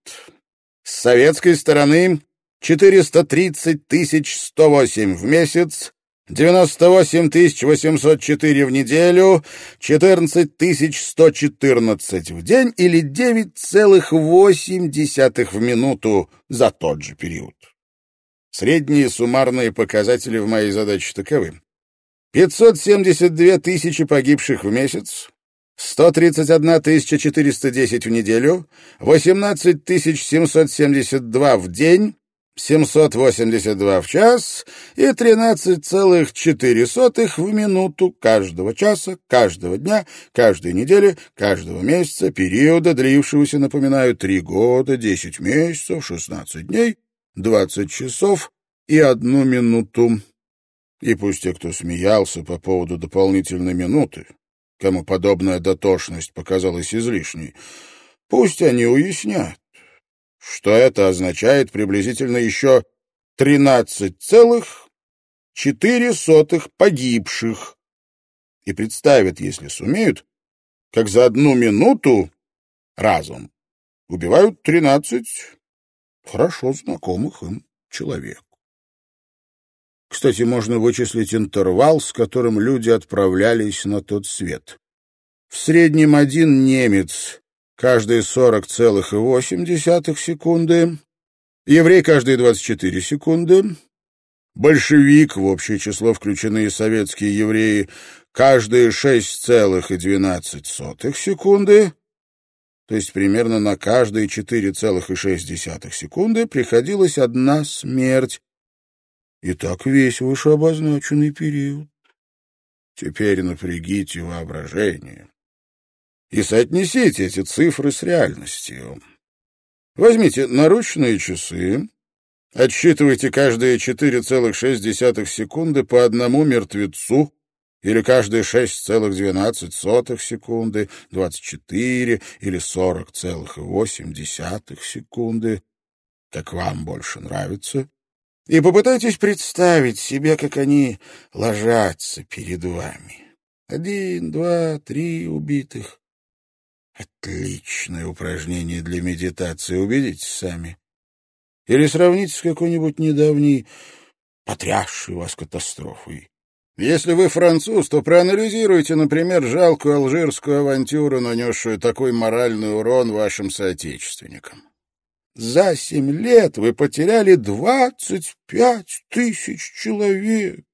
С советской стороны 430 108 в месяц, 98 804 в неделю, 14 114 в день или 9,8 в минуту за тот же период. Средние суммарные показатели в моей задаче таковы. 572 тысячи погибших в месяц, 131 410 в неделю, 18 772 в день, 782 в час и 13,4 в минуту каждого часа, каждого дня, каждой недели, каждого месяца, периода, длившегося, напоминаю, 3 года, 10 месяцев, 16 дней, 20 часов и одну минуту. И пусть те, кто смеялся по поводу дополнительной минуты, кому подобная дотошность показалась излишней, пусть они уяснят, что это означает приблизительно еще 13,4 четыре сотых погибших. И представят, если сумеют, как за одну минуту разом убивают тринадцать хорошо знакомых им человек. Кстати, можно вычислить интервал, с которым люди отправлялись на тот свет. В среднем один немец каждые 40,8 секунды, еврей каждые 24 секунды, большевик, в общее число включены советские евреи, каждые 6,12 секунды, то есть примерно на каждые 4,6 секунды приходилась одна смерть. И так весь вышеобозначенный период. Теперь напрягите воображение и соотнесите эти цифры с реальностью. Возьмите наручные часы, отсчитывайте каждые 4,6 секунды по одному мертвецу или каждые 6,12 секунды, 24 или 40,8 секунды, как вам больше нравится, и попытайтесь представить себе, как они ложатся перед вами. Один, два, три убитых. Отличное упражнение для медитации, убедитесь сами. Или сравните с какой-нибудь недавней потрясшей вас катастрофой. Если вы француз, то проанализируйте, например, жалкую алжирскую авантюру, нанесшую такой моральный урон вашим соотечественникам. За семь лет вы потеряли двадцать пять тысяч человек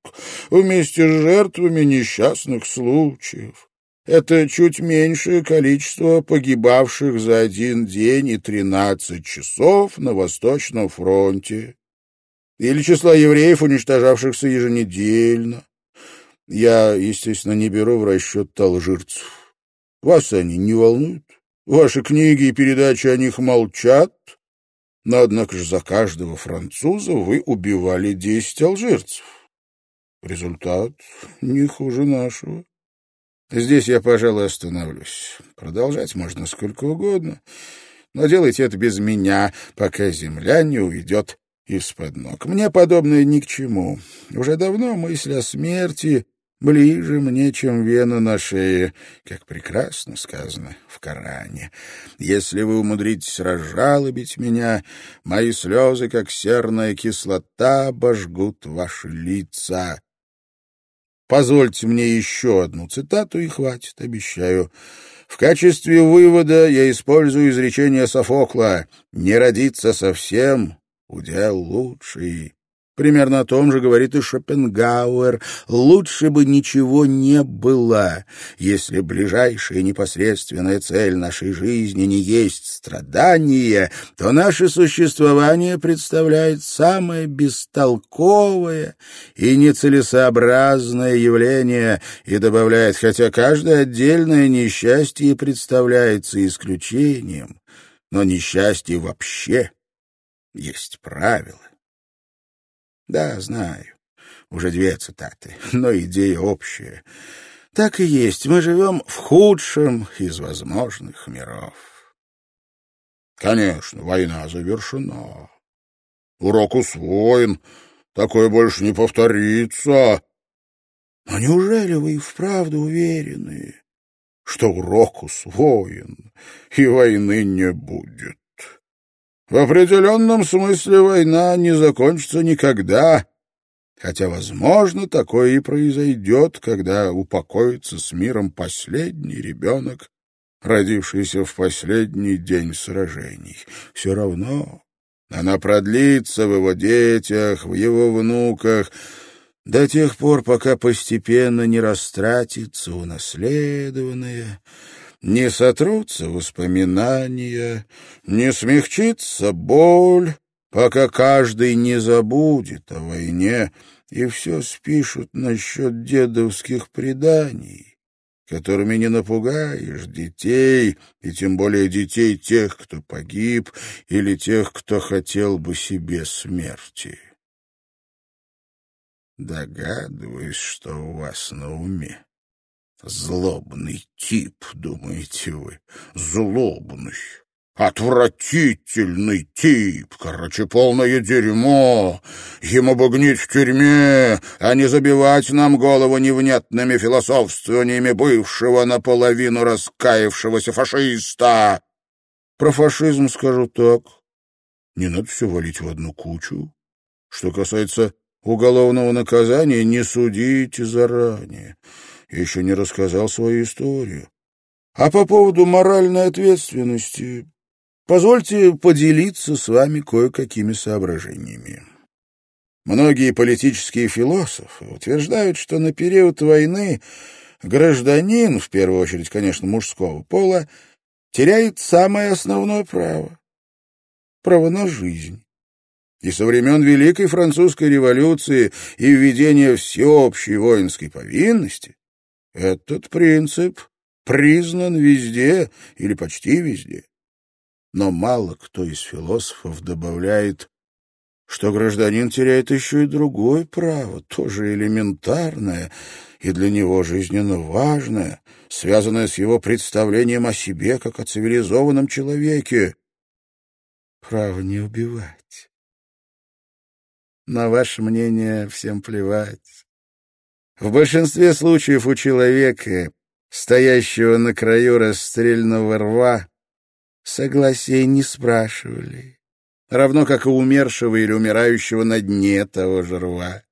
вместе с жертвами несчастных случаев. Это чуть меньшее количество погибавших за один день и тринадцать часов на Восточном фронте. Или числа евреев, уничтожавшихся еженедельно. Я, естественно, не беру в расчет алжирцев. Вас они не волнуют. Ваши книги и передачи о них молчат. Но, однако же, за каждого француза вы убивали десять алжирцев. Результат не хуже нашего. Здесь я, пожалуй, остановлюсь. Продолжать можно сколько угодно, но делайте это без меня, пока земля не уведет из-под ног. Мне подобное ни к чему. Уже давно мысль о смерти ближе мне, чем вена на шее, как прекрасно сказано в Коране. Если вы умудритесь разжалобить меня, мои слезы, как серная кислота, обожгут ваши лица. Позвольте мне еще одну цитату, и хватит, обещаю. В качестве вывода я использую изречение Софокла «Не родиться совсем, удел лучший». Примерно о том же говорит и Шопенгауэр. Лучше бы ничего не было, если ближайшая непосредственная цель нашей жизни не есть страдание, то наше существование представляет самое бестолковое и нецелесообразное явление и добавляет, хотя каждое отдельное несчастье представляется исключением, но несчастье вообще есть правило. Да, знаю. Уже две цитаты, но идея общая. Так и есть, мы живем в худшем из возможных миров. Конечно, война завершена. Урок усвоен, такое больше не повторится. Но неужели вы и вправду уверены, что урок усвоен и войны не будет? В определенном смысле война не закончится никогда, хотя, возможно, такое и произойдет, когда упокоится с миром последний ребенок, родившийся в последний день сражений. Все равно она продлится в его детях, в его внуках, до тех пор, пока постепенно не растратится унаследованное, не сотрутся воспоминания, не смягчится боль, пока каждый не забудет о войне и все спишут насчет дедовских преданий, которыми не напугаешь детей, и тем более детей тех, кто погиб, или тех, кто хотел бы себе смерти. Догадываюсь, что у вас на уме. Злобный тип, думаете вы, злобный. Отвратительный тип, короче, полное дерьмо. Ему бы гнить в тюрьме, а не забивать нам голову невнятными философствованиями бывшего наполовину раскаявшегося фашиста. Про фашизм скажу так. Не надо все валить в одну кучу. Что касается уголовного наказания, не судите заранее. Еще не рассказал свою историю. А по поводу моральной ответственности Позвольте поделиться с вами кое-какими соображениями. Многие политические философы утверждают, что на период войны гражданин, в первую очередь, конечно, мужского пола, теряет самое основное право — право на жизнь. И со времен Великой Французской революции и введения всеобщей воинской повинности этот принцип признан везде или почти везде. Но мало кто из философов добавляет, что гражданин теряет еще и другое право, тоже элементарное и для него жизненно важное, связанное с его представлением о себе как о цивилизованном человеке. Право не убивать. На ваше мнение всем плевать. В большинстве случаев у человека, стоящего на краю расстрельного рва, Согласия не спрашивали, равно как и умершего или умирающего на дне того же рва.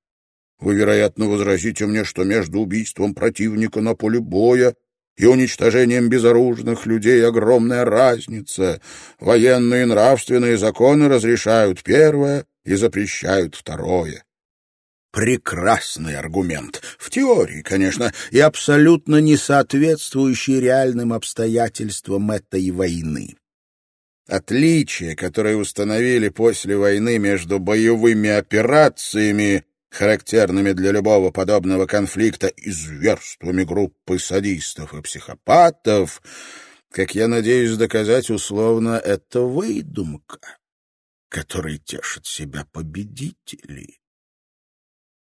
Вы, вероятно, возразите мне, что между убийством противника на поле боя и уничтожением безоружных людей огромная разница. Военные и нравственные законы разрешают первое и запрещают второе. Прекрасный аргумент. В теории, конечно, и абсолютно не соответствующий реальным обстоятельствам этой войны. Отличие, которое установили после войны между боевыми операциями, характерными для любого подобного конфликта, и зверствами группы садистов и психопатов, как я надеюсь доказать условно, это выдумка, которой тешат себя победители.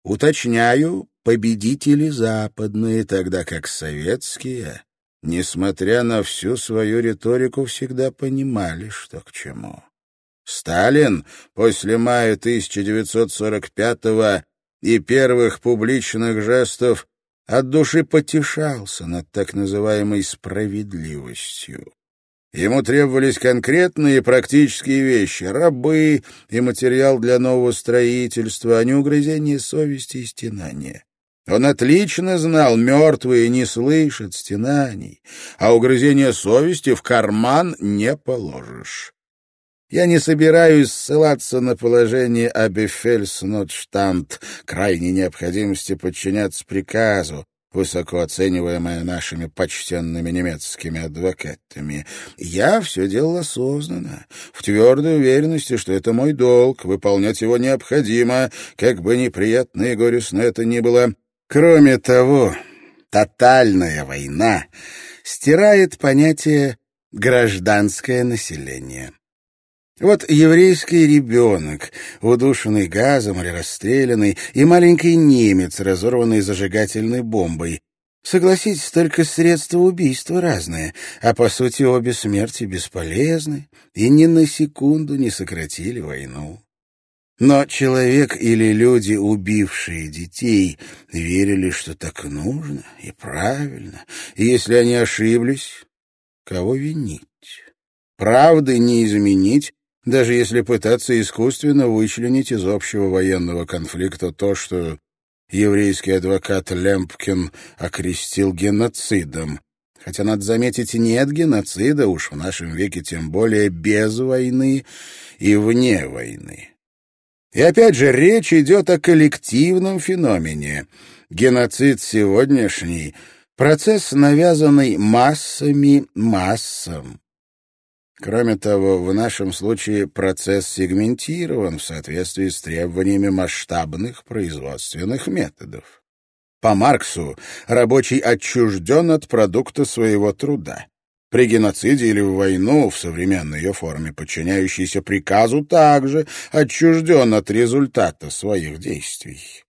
Уточняю, победители западные, тогда как советские несмотря на всю свою риторику, всегда понимали, что к чему. Сталин после мая 1945-го и первых публичных жестов от души потешался над так называемой справедливостью. Ему требовались конкретные практические вещи — рабы и материал для нового строительства, а не угрызение совести и стенания. Он отлично знал, мертвые не слышат стенаний, а угрызение совести в карман не положишь. Я не собираюсь ссылаться на положение Абефельснотштант, крайней необходимости подчиняться приказу, высоко оцениваемое нашими почтенными немецкими адвокатами. Я все делал осознанно, в твердой уверенности, что это мой долг, выполнять его необходимо, как бы неприятно и горестно это ни было. Кроме того, тотальная война стирает понятие «гражданское население». Вот еврейский ребенок, удушенный газом или расстрелянный, и маленький немец, разорванный зажигательной бомбой. Согласитесь, только средства убийства разные, а по сути обе смерти бесполезны и ни на секунду не сократили войну. Но человек или люди, убившие детей, верили, что так нужно и правильно. И если они ошиблись, кого винить? Правды не изменить, даже если пытаться искусственно вычленить из общего военного конфликта то, что еврейский адвокат Лемпкин окрестил геноцидом. Хотя, надо заметить, нет геноцида уж в нашем веке, тем более без войны и вне войны. И опять же, речь идет о коллективном феномене. Геноцид сегодняшний — процесс, навязанный массами массам. Кроме того, в нашем случае процесс сегментирован в соответствии с требованиями масштабных производственных методов. По Марксу рабочий отчужден от продукта своего труда. При геноциде или в войну, в современной ее форме, подчиняющийся приказу, также отчужден от результата своих действий.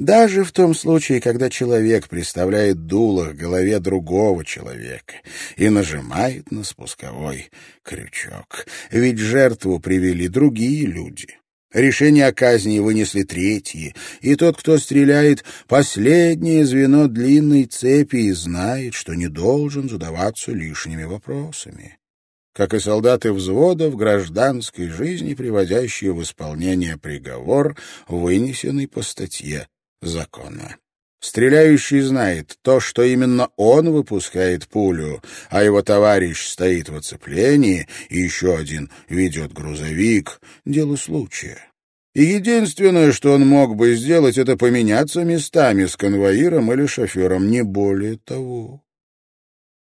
Даже в том случае, когда человек представляет дуло к голове другого человека и нажимает на спусковой крючок. Ведь жертву привели другие люди. Решение о казни вынесли третьи, и тот, кто стреляет, последнее звено длинной цепи и знает, что не должен задаваться лишними вопросами. Как и солдаты взвода в гражданской жизни, приводящие в исполнение приговор, вынесенный по статье закона. Стреляющий знает то, что именно он выпускает пулю, а его товарищ стоит в оцеплении, и еще один ведет грузовик. Дело случая. И единственное, что он мог бы сделать, это поменяться местами с конвоиром или шофером, не более того.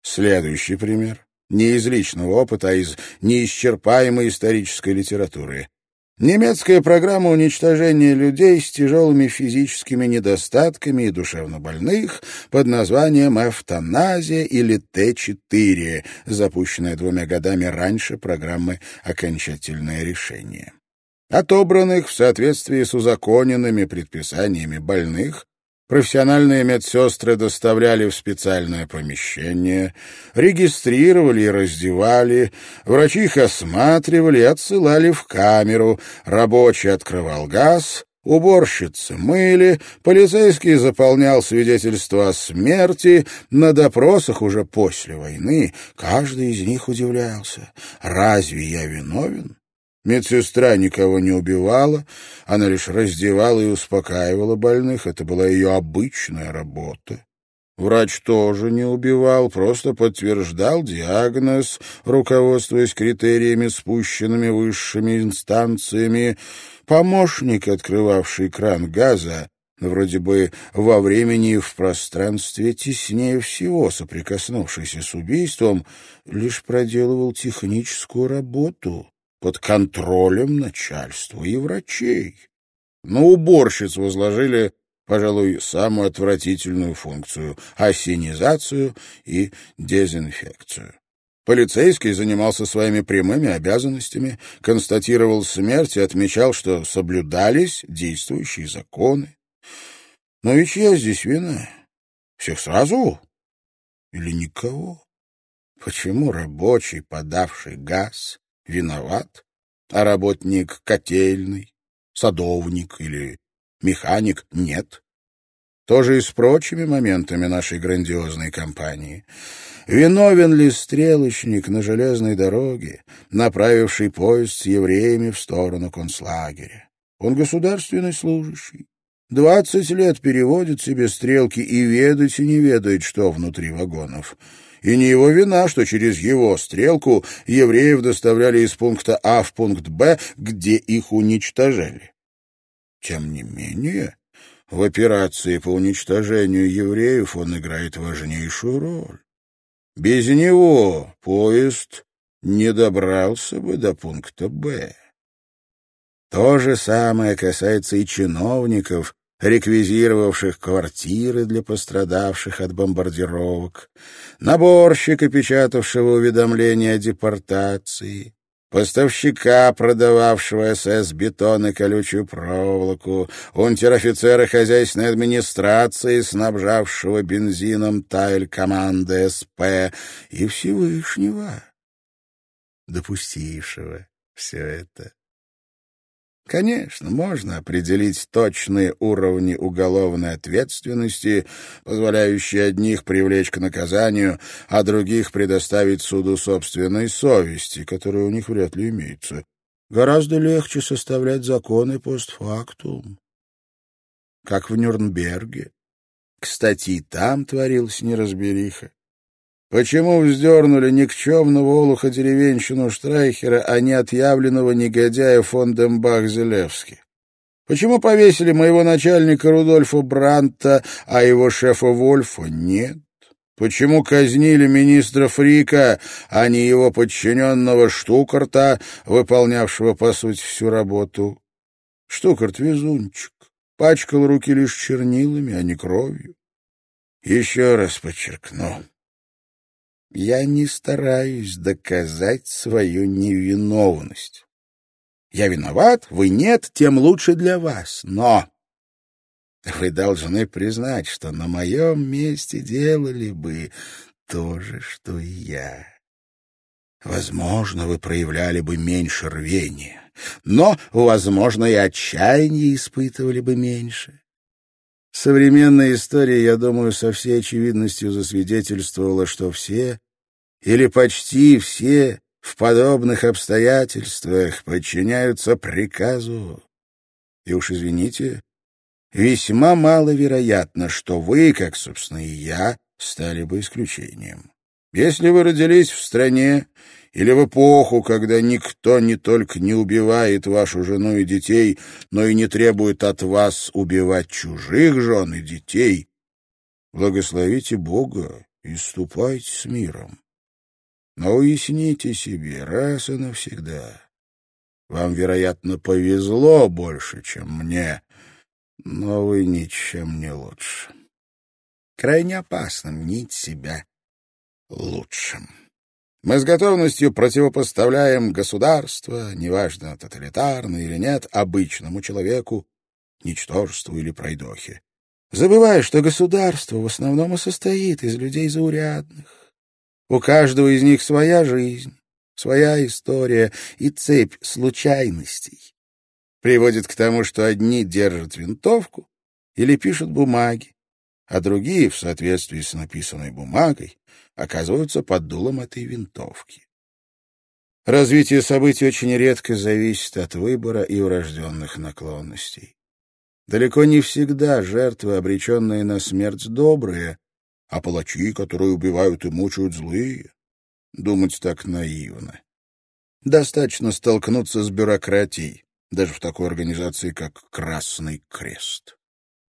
Следующий пример. Не из личного опыта, а из неисчерпаемой исторической литературы. Немецкая программа уничтожения людей с тяжелыми физическими недостатками и душевнобольных под названием «Эвтаназия» или Т-4, запущенная двумя годами раньше программы «Окончательное решение». Отобранных в соответствии с узаконенными предписаниями больных Профессиональные медсестры доставляли в специальное помещение, регистрировали и раздевали, врачи их осматривали и отсылали в камеру, рабочий открывал газ, уборщицы мыли, полицейский заполнял свидетельство о смерти, на допросах уже после войны каждый из них удивлялся. «Разве я виновен?» Медсестра никого не убивала, она лишь раздевала и успокаивала больных. Это была ее обычная работа. Врач тоже не убивал, просто подтверждал диагноз, руководствуясь критериями, спущенными высшими инстанциями. Помощник, открывавший кран газа, вроде бы во времени и в пространстве теснее всего соприкоснувшийся с убийством, лишь проделывал техническую работу под контролем начальства и врачей. На уборщиц возложили, пожалуй, самую отвратительную функцию — осенизацию и дезинфекцию. Полицейский занимался своими прямыми обязанностями, констатировал смерть и отмечал, что соблюдались действующие законы. Но ведь я здесь вина? Всех сразу? Или никого? Почему рабочий, подавший газ, виноват, а работник котельный, садовник или механик нет. Тоже и с прочими моментами нашей грандиозной кампании. Виновен ли стрелочник на железной дороге, направивший поезд с евреями в сторону концлагеря? Он государственный служащий. Двадцать лет переводит себе стрелки и ведать и не ведает, что внутри вагонов и не его вина, что через его стрелку евреев доставляли из пункта А в пункт Б, где их уничтожали. Тем не менее, в операции по уничтожению евреев он играет важнейшую роль. Без него поезд не добрался бы до пункта «Б». То же самое касается и чиновников, реквизировавших квартиры для пострадавших от бомбардировок, наборщика, печатавшего уведомления о депортации, поставщика, продававшего СС бетон и колючую проволоку, унтер-офицера хозяйственной администрации, снабжавшего бензином тайль команды СП и Всевышнего, допустившего все это. Конечно, можно определить точные уровни уголовной ответственности, позволяющие одних привлечь к наказанию, а других предоставить суду собственной совести, которая у них вряд ли имеется. Гораздо легче составлять законы постфактум, как в Нюрнберге. Кстати, там творилась неразбериха. Почему вздернули никчемного олуха-деревенщину Штрайхера, а не отъявленного негодяя фон Дембах-Зелевски? Почему повесили моего начальника Рудольфа Бранта, а его шефа Вольфа нет? Почему казнили министра Фрика, а не его подчиненного Штукарта, выполнявшего, по сути, всю работу? Штукарт — везунчик, пачкал руки лишь чернилами, а не кровью. Еще раз подчеркну, я не стараюсь доказать свою невиновность. Я виноват, вы нет, тем лучше для вас. Но Вы должны признать, что на моем месте делали бы то же, что и я. Возможно, вы проявляли бы меньше рвения, но, возможно, и отчаяние испытывали бы меньше. Современная история, я думаю, со всей очевидностью засвидетельствовала, что все, или почти все, в подобных обстоятельствах подчиняются приказу. И уж извините, весьма маловероятно, что вы, как, собственно, и я, стали бы исключением. Если вы родились в стране или в эпоху, когда никто не только не убивает вашу жену и детей, но и не требует от вас убивать чужих жен и детей, благословите Бога и ступайте с миром. Но уясните себе раз и навсегда. Вам, вероятно, повезло больше, чем мне, но вы ничем не лучше. Крайне опасно мнить себя лучшим. Мы с готовностью противопоставляем государство, неважно, тоталитарное или нет, обычному человеку, ничтожеству или пройдохе. Забывая, что государство в основном и состоит из людей заурядных. У каждого из них своя жизнь, своя история и цепь случайностей. Приводит к тому, что одни держат винтовку или пишут бумаги, а другие, в соответствии с написанной бумагой, оказываются под дулом этой винтовки. Развитие событий очень редко зависит от выбора и урожденных наклонностей. Далеко не всегда жертвы, обреченные на смерть, добрые, а палачи, которые убивают и мучают, злые. Думать так наивно. Достаточно столкнуться с бюрократией, даже в такой организации, как Красный Крест.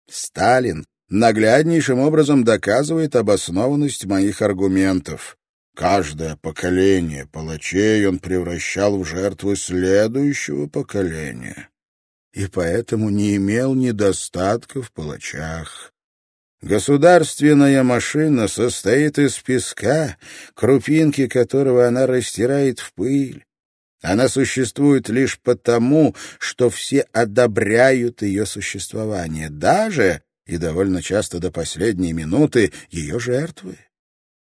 Сталин нагляднейшим образом доказывает обоснованность моих аргументов. Каждое поколение палачей он превращал в жертвы следующего поколения. И поэтому не имел недостатка в палачах. Государственная машина состоит из песка, крупинки которого она растирает в пыль. Она существует лишь потому, что все одобряют ее существование, даже и довольно часто до последней минуты ее жертвы.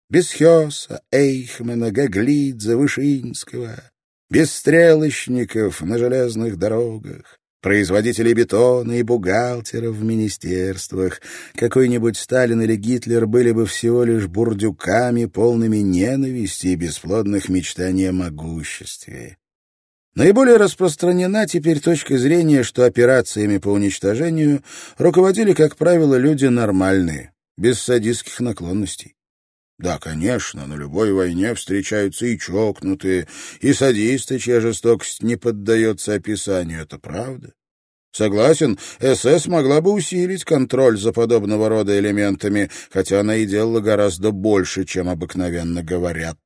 Без Хёса, Эйхмана, Гаглидзе, Вышинского, без стрелочников на железных дорогах, производителей бетона и бухгалтеров в министерствах. Какой-нибудь Сталин или Гитлер были бы всего лишь бурдюками, полными ненависти и бесплодных мечтаний о могуществе. Наиболее распространена теперь точка зрения, что операциями по уничтожению руководили, как правило, люди нормальные, без садистских наклонностей. Да, конечно, на любой войне встречаются и чокнутые, и садисты, чья жестокость не поддается описанию, это правда. Согласен, СС могла бы усилить контроль за подобного рода элементами, хотя она и делала гораздо больше, чем обыкновенно говорят.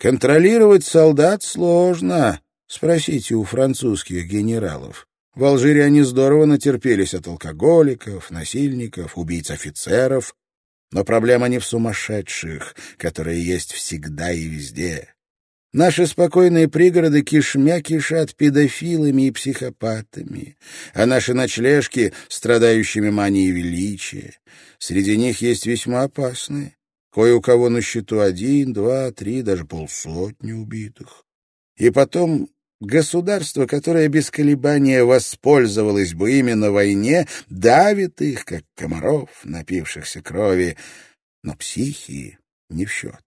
Контролировать солдат сложно, Спросите у французских генералов. В Алжире они здорово натерпелись от алкоголиков, насильников, убийц офицеров. Но проблема не в сумасшедших, которые есть всегда и везде. Наши спокойные пригороды кишмя кишат педофилами и психопатами, а наши ночлежки — страдающими манией величия. Среди них есть весьма опасные. Кое у кого на счету один, два, три, даже полсотни убитых. И потом Государство, которое без колебания воспользовалось бы именно войне, давит их, как комаров, напившихся крови, но психии не в счет.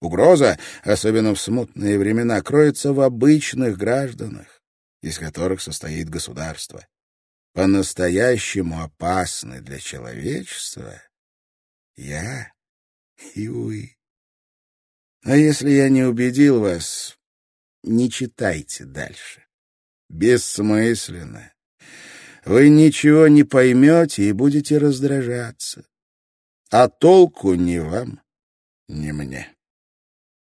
Угроза, особенно в смутные времена, кроется в обычных гражданах, из которых состоит государство. По-настоящему опасны для человечества я и вы. А если я не убедил вас, не читайте дальше. Бессмысленно. Вы ничего не поймете и будете раздражаться. А толку ни вам, ни мне.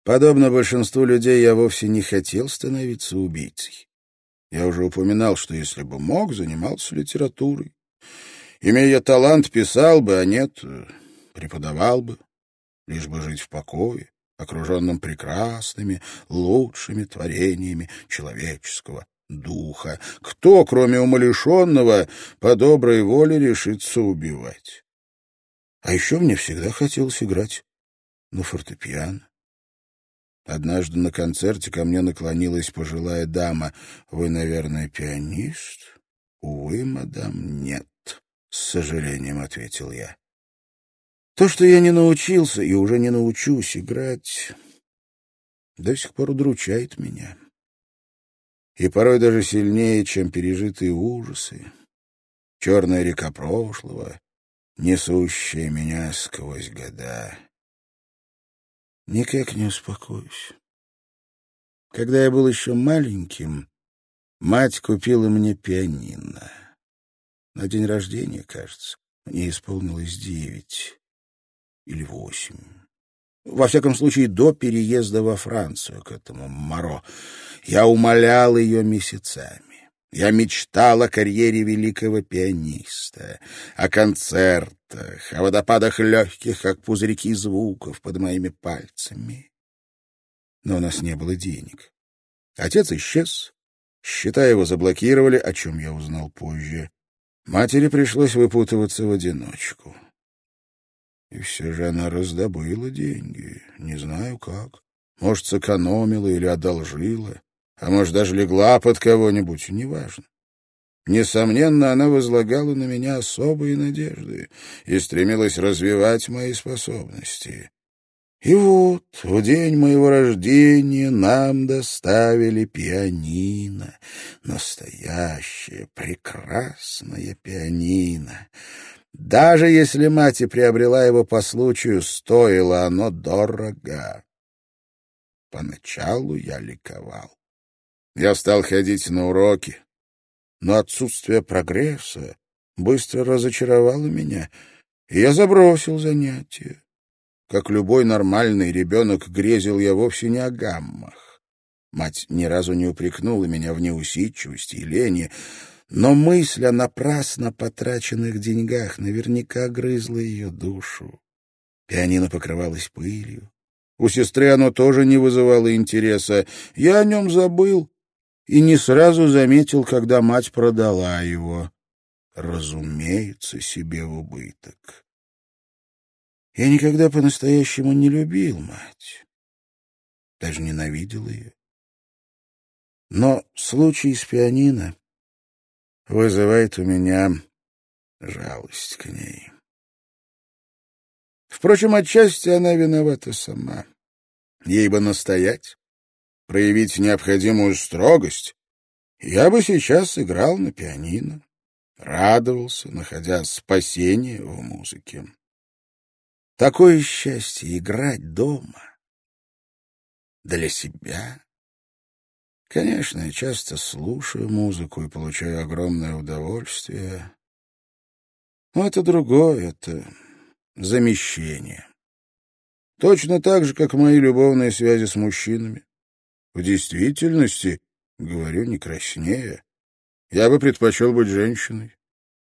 Подобно большинству людей, я вовсе не хотел становиться убийцей. Я уже упоминал, что если бы мог, занимался литературой. Имея талант, писал бы, а нет, преподавал бы, лишь бы жить в покое окруженном прекрасными, лучшими творениями человеческого духа. Кто, кроме умалишенного, по доброй воле решится убивать? А еще мне всегда хотелось играть на фортепиано. Однажды на концерте ко мне наклонилась пожилая дама. «Вы, наверное, пианист?» «Увы, мадам, нет», — с сожалением ответил я. То, что я не научился и уже не научусь играть, до сих пор удручает меня. И порой даже сильнее, чем пережитые ужасы. Черная река прошлого, несущая меня сквозь года. Никак не успокоюсь. Когда я был еще маленьким, мать купила мне пианино. На день рождения, кажется, мне исполнилось девять или восемь. Во всяком случае, до переезда во Францию к этому Моро. Я умолял ее месяцами. Я мечтал о карьере великого пианиста, о концертах, о водопадах легких, как пузырьки звуков под моими пальцами. Но у нас не было денег. Отец исчез. Счета его заблокировали, о чем я узнал позже. Матери пришлось выпутываться в одиночку. И все же она раздобыла деньги. Не знаю как. Может, сэкономила или одолжила. А может, даже легла под кого-нибудь. Неважно. Несомненно, она возлагала на меня особые надежды и стремилась развивать мои способности. И вот в день моего рождения нам доставили пианино, настоящее прекрасное пианино. Даже если мать и приобрела его по случаю, стоило оно дорого. Поначалу я ликовал. Я стал ходить на уроки, но отсутствие прогресса быстро разочаровало меня, и я забросил занятия. Как любой нормальный ребенок грезил я вовсе не о гаммах. Мать ни разу не упрекнула меня в неусидчивости и лени, но мысль о напрасно потраченных деньгах наверняка грызла ее душу. Пианино покрывалось пылью. У сестры оно тоже не вызывало интереса. Я о нем забыл и не сразу заметил, когда мать продала его. Разумеется, себе в убыток. Я никогда по-настоящему не любил мать. Даже ненавидел ее. Но случай с пианино вызывает у меня жалость к ней. Впрочем, отчасти она виновата сама. Ей бы настоять, проявить необходимую строгость, я бы сейчас играл на пианино, радовался, находя спасение в музыке. Такое счастье — играть дома. Для себя, Конечно, я часто слушаю музыку и получаю огромное удовольствие. Но это другое, это замещение. Точно так же, как мои любовные связи с мужчинами. В действительности, говорю не краснее, я бы предпочел быть женщиной.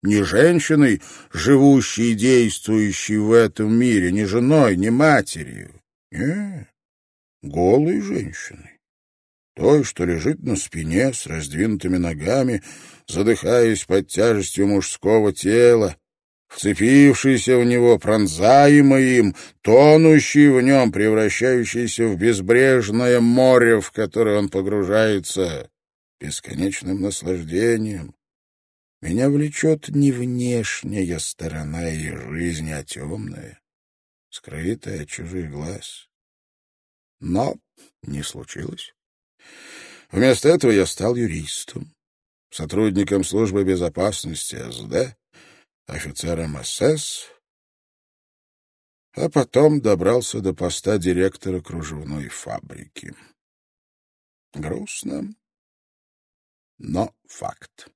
Не женщиной, живущей и действующей в этом мире, не женой, не матерью. Нет, голой женщиной той, что лежит на спине с раздвинутыми ногами, задыхаясь под тяжестью мужского тела, вцепившийся в него, пронзаемый им, тонущий в нем, превращающийся в безбрежное море, в которое он погружается бесконечным наслаждением. Меня влечет не внешняя сторона ее жизни, а темная, скрытая от чужих глаз. Но не случилось. Вместо этого я стал юристом, сотрудником службы безопасности СД, офицером СС, а потом добрался до поста директора кружевной фабрики. Грустно, но факт.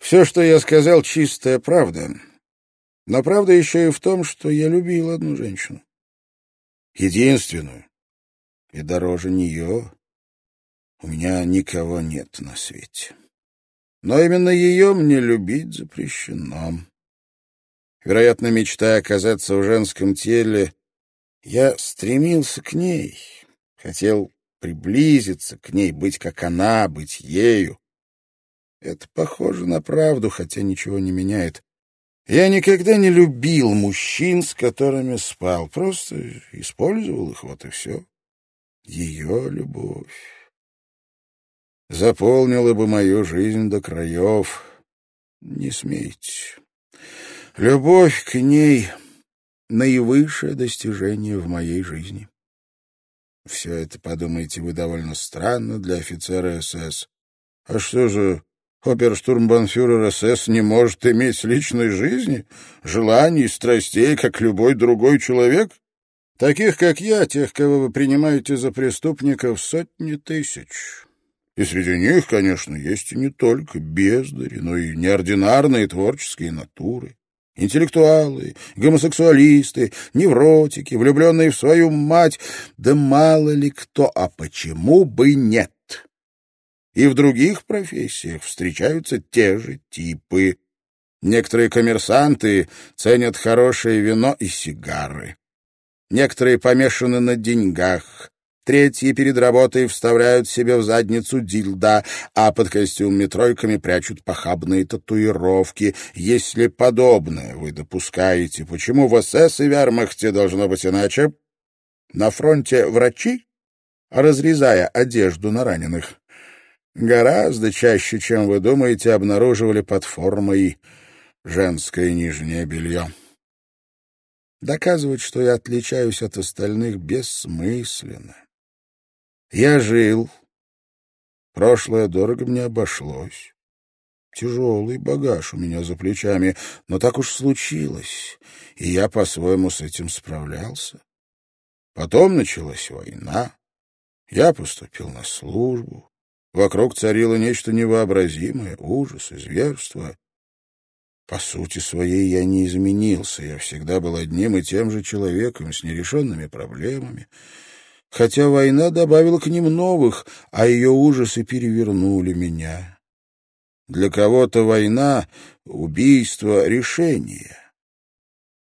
Все, что я сказал, чистая правда. Но правда еще и в том, что я любил одну женщину. Единственную, и дороже нее у меня никого нет на свете. Но именно ее мне любить запрещено. Вероятно, мечтая оказаться в женском теле, я стремился к ней, хотел приблизиться к ней, быть как она, быть ею. Это похоже на правду, хотя ничего не меняет. Я никогда не любил мужчин, с которыми спал, просто использовал их, вот и все. Ее любовь заполнила бы мою жизнь до краев. Не смейте. Любовь к ней — наивысшее достижение в моей жизни. Все это, подумаете вы, довольно странно для офицера СС. А что же, Оберштурмбанфюрер СС не может иметь личной жизни, желаний, страстей, как любой другой человек? Таких, как я, тех, кого вы принимаете за преступников, сотни тысяч. И среди них, конечно, есть и не только бездари, но и неординарные творческие натуры. Интеллектуалы, гомосексуалисты, невротики, влюбленные в свою мать, да мало ли кто, а почему бы нет? И в других профессиях встречаются те же типы. Некоторые коммерсанты ценят хорошее вино и сигары. Некоторые помешаны на деньгах. Третьи перед работой вставляют себе в задницу дилда, а под костюмами тройками прячут похабные татуировки. Если подобное вы допускаете, почему в СС и Вермахте должно быть иначе? На фронте врачи, разрезая одежду на раненых, гораздо чаще, чем вы думаете, обнаруживали под формой женское нижнее белье. Доказывать, что я отличаюсь от остальных, бессмысленно. Я жил. Прошлое дорого мне обошлось. Тяжелый багаж у меня за плечами, но так уж случилось, и я по-своему с этим справлялся. Потом началась война. Я поступил на службу. Вокруг царило нечто невообразимое, ужас и зверство. По сути своей я не изменился, я всегда был одним и тем же человеком с нерешенными проблемами, хотя война добавила к ним новых, а ее ужасы перевернули меня. Для кого-то война — убийство, решение.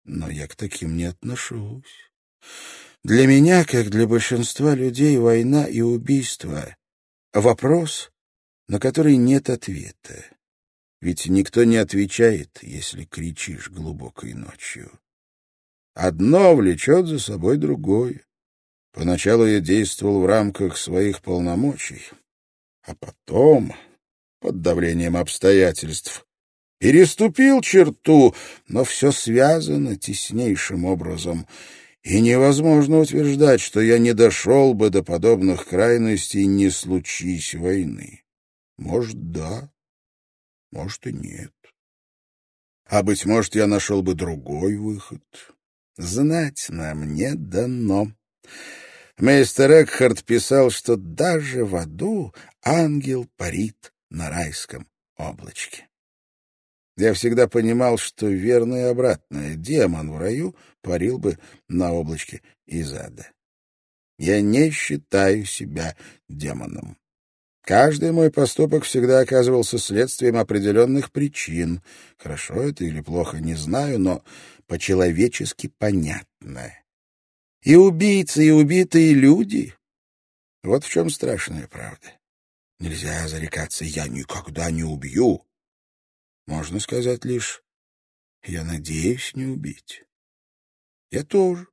Но я к таким не отношусь. Для меня, как для большинства людей, война и убийство Вопрос, на который нет ответа. Ведь никто не отвечает, если кричишь глубокой ночью. Одно влечет за собой другое. Поначалу я действовал в рамках своих полномочий, а потом, под давлением обстоятельств, переступил черту, но все связано теснейшим образом — и невозможно утверждать, что я не дошел бы до подобных крайностей, не случись войны. Может, да, может и нет. А, быть может, я нашел бы другой выход. Знать нам не дано. Мейстер Экхард писал, что даже в аду ангел парит на райском облачке. Я всегда понимал, что верно и обратное. Демон в раю парил бы на облачке из ада. Я не считаю себя демоном. Каждый мой поступок всегда оказывался следствием определенных причин. Хорошо это или плохо, не знаю, но по-человечески понятно. И убийцы, и убитые люди — вот в чем страшная правда. Нельзя зарекаться «я никогда не убью», можно сказать лишь «я надеюсь не убить». Я тоже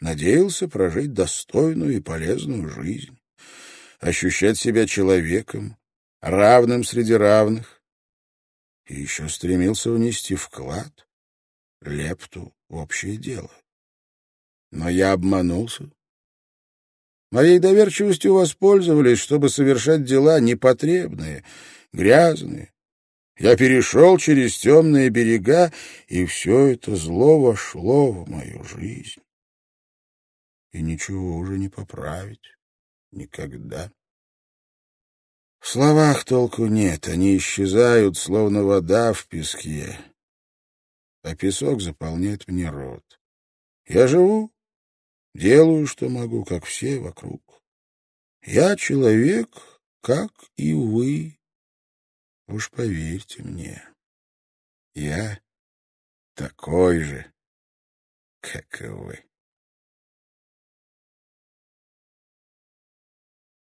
надеялся прожить достойную и полезную жизнь, ощущать себя человеком, равным среди равных, и еще стремился внести вклад, лепту в общее дело. Но я обманулся. Моей доверчивостью воспользовались, чтобы совершать дела непотребные, грязные, я перешел через темные берега, и все это зло вошло в мою жизнь. И ничего уже не поправить. Никогда. В словах толку нет, они исчезают, словно вода в песке. А песок заполняет мне рот. Я живу, делаю, что могу, как все вокруг. Я человек, как и вы. Уж поверьте мне, я такой же, как и вы.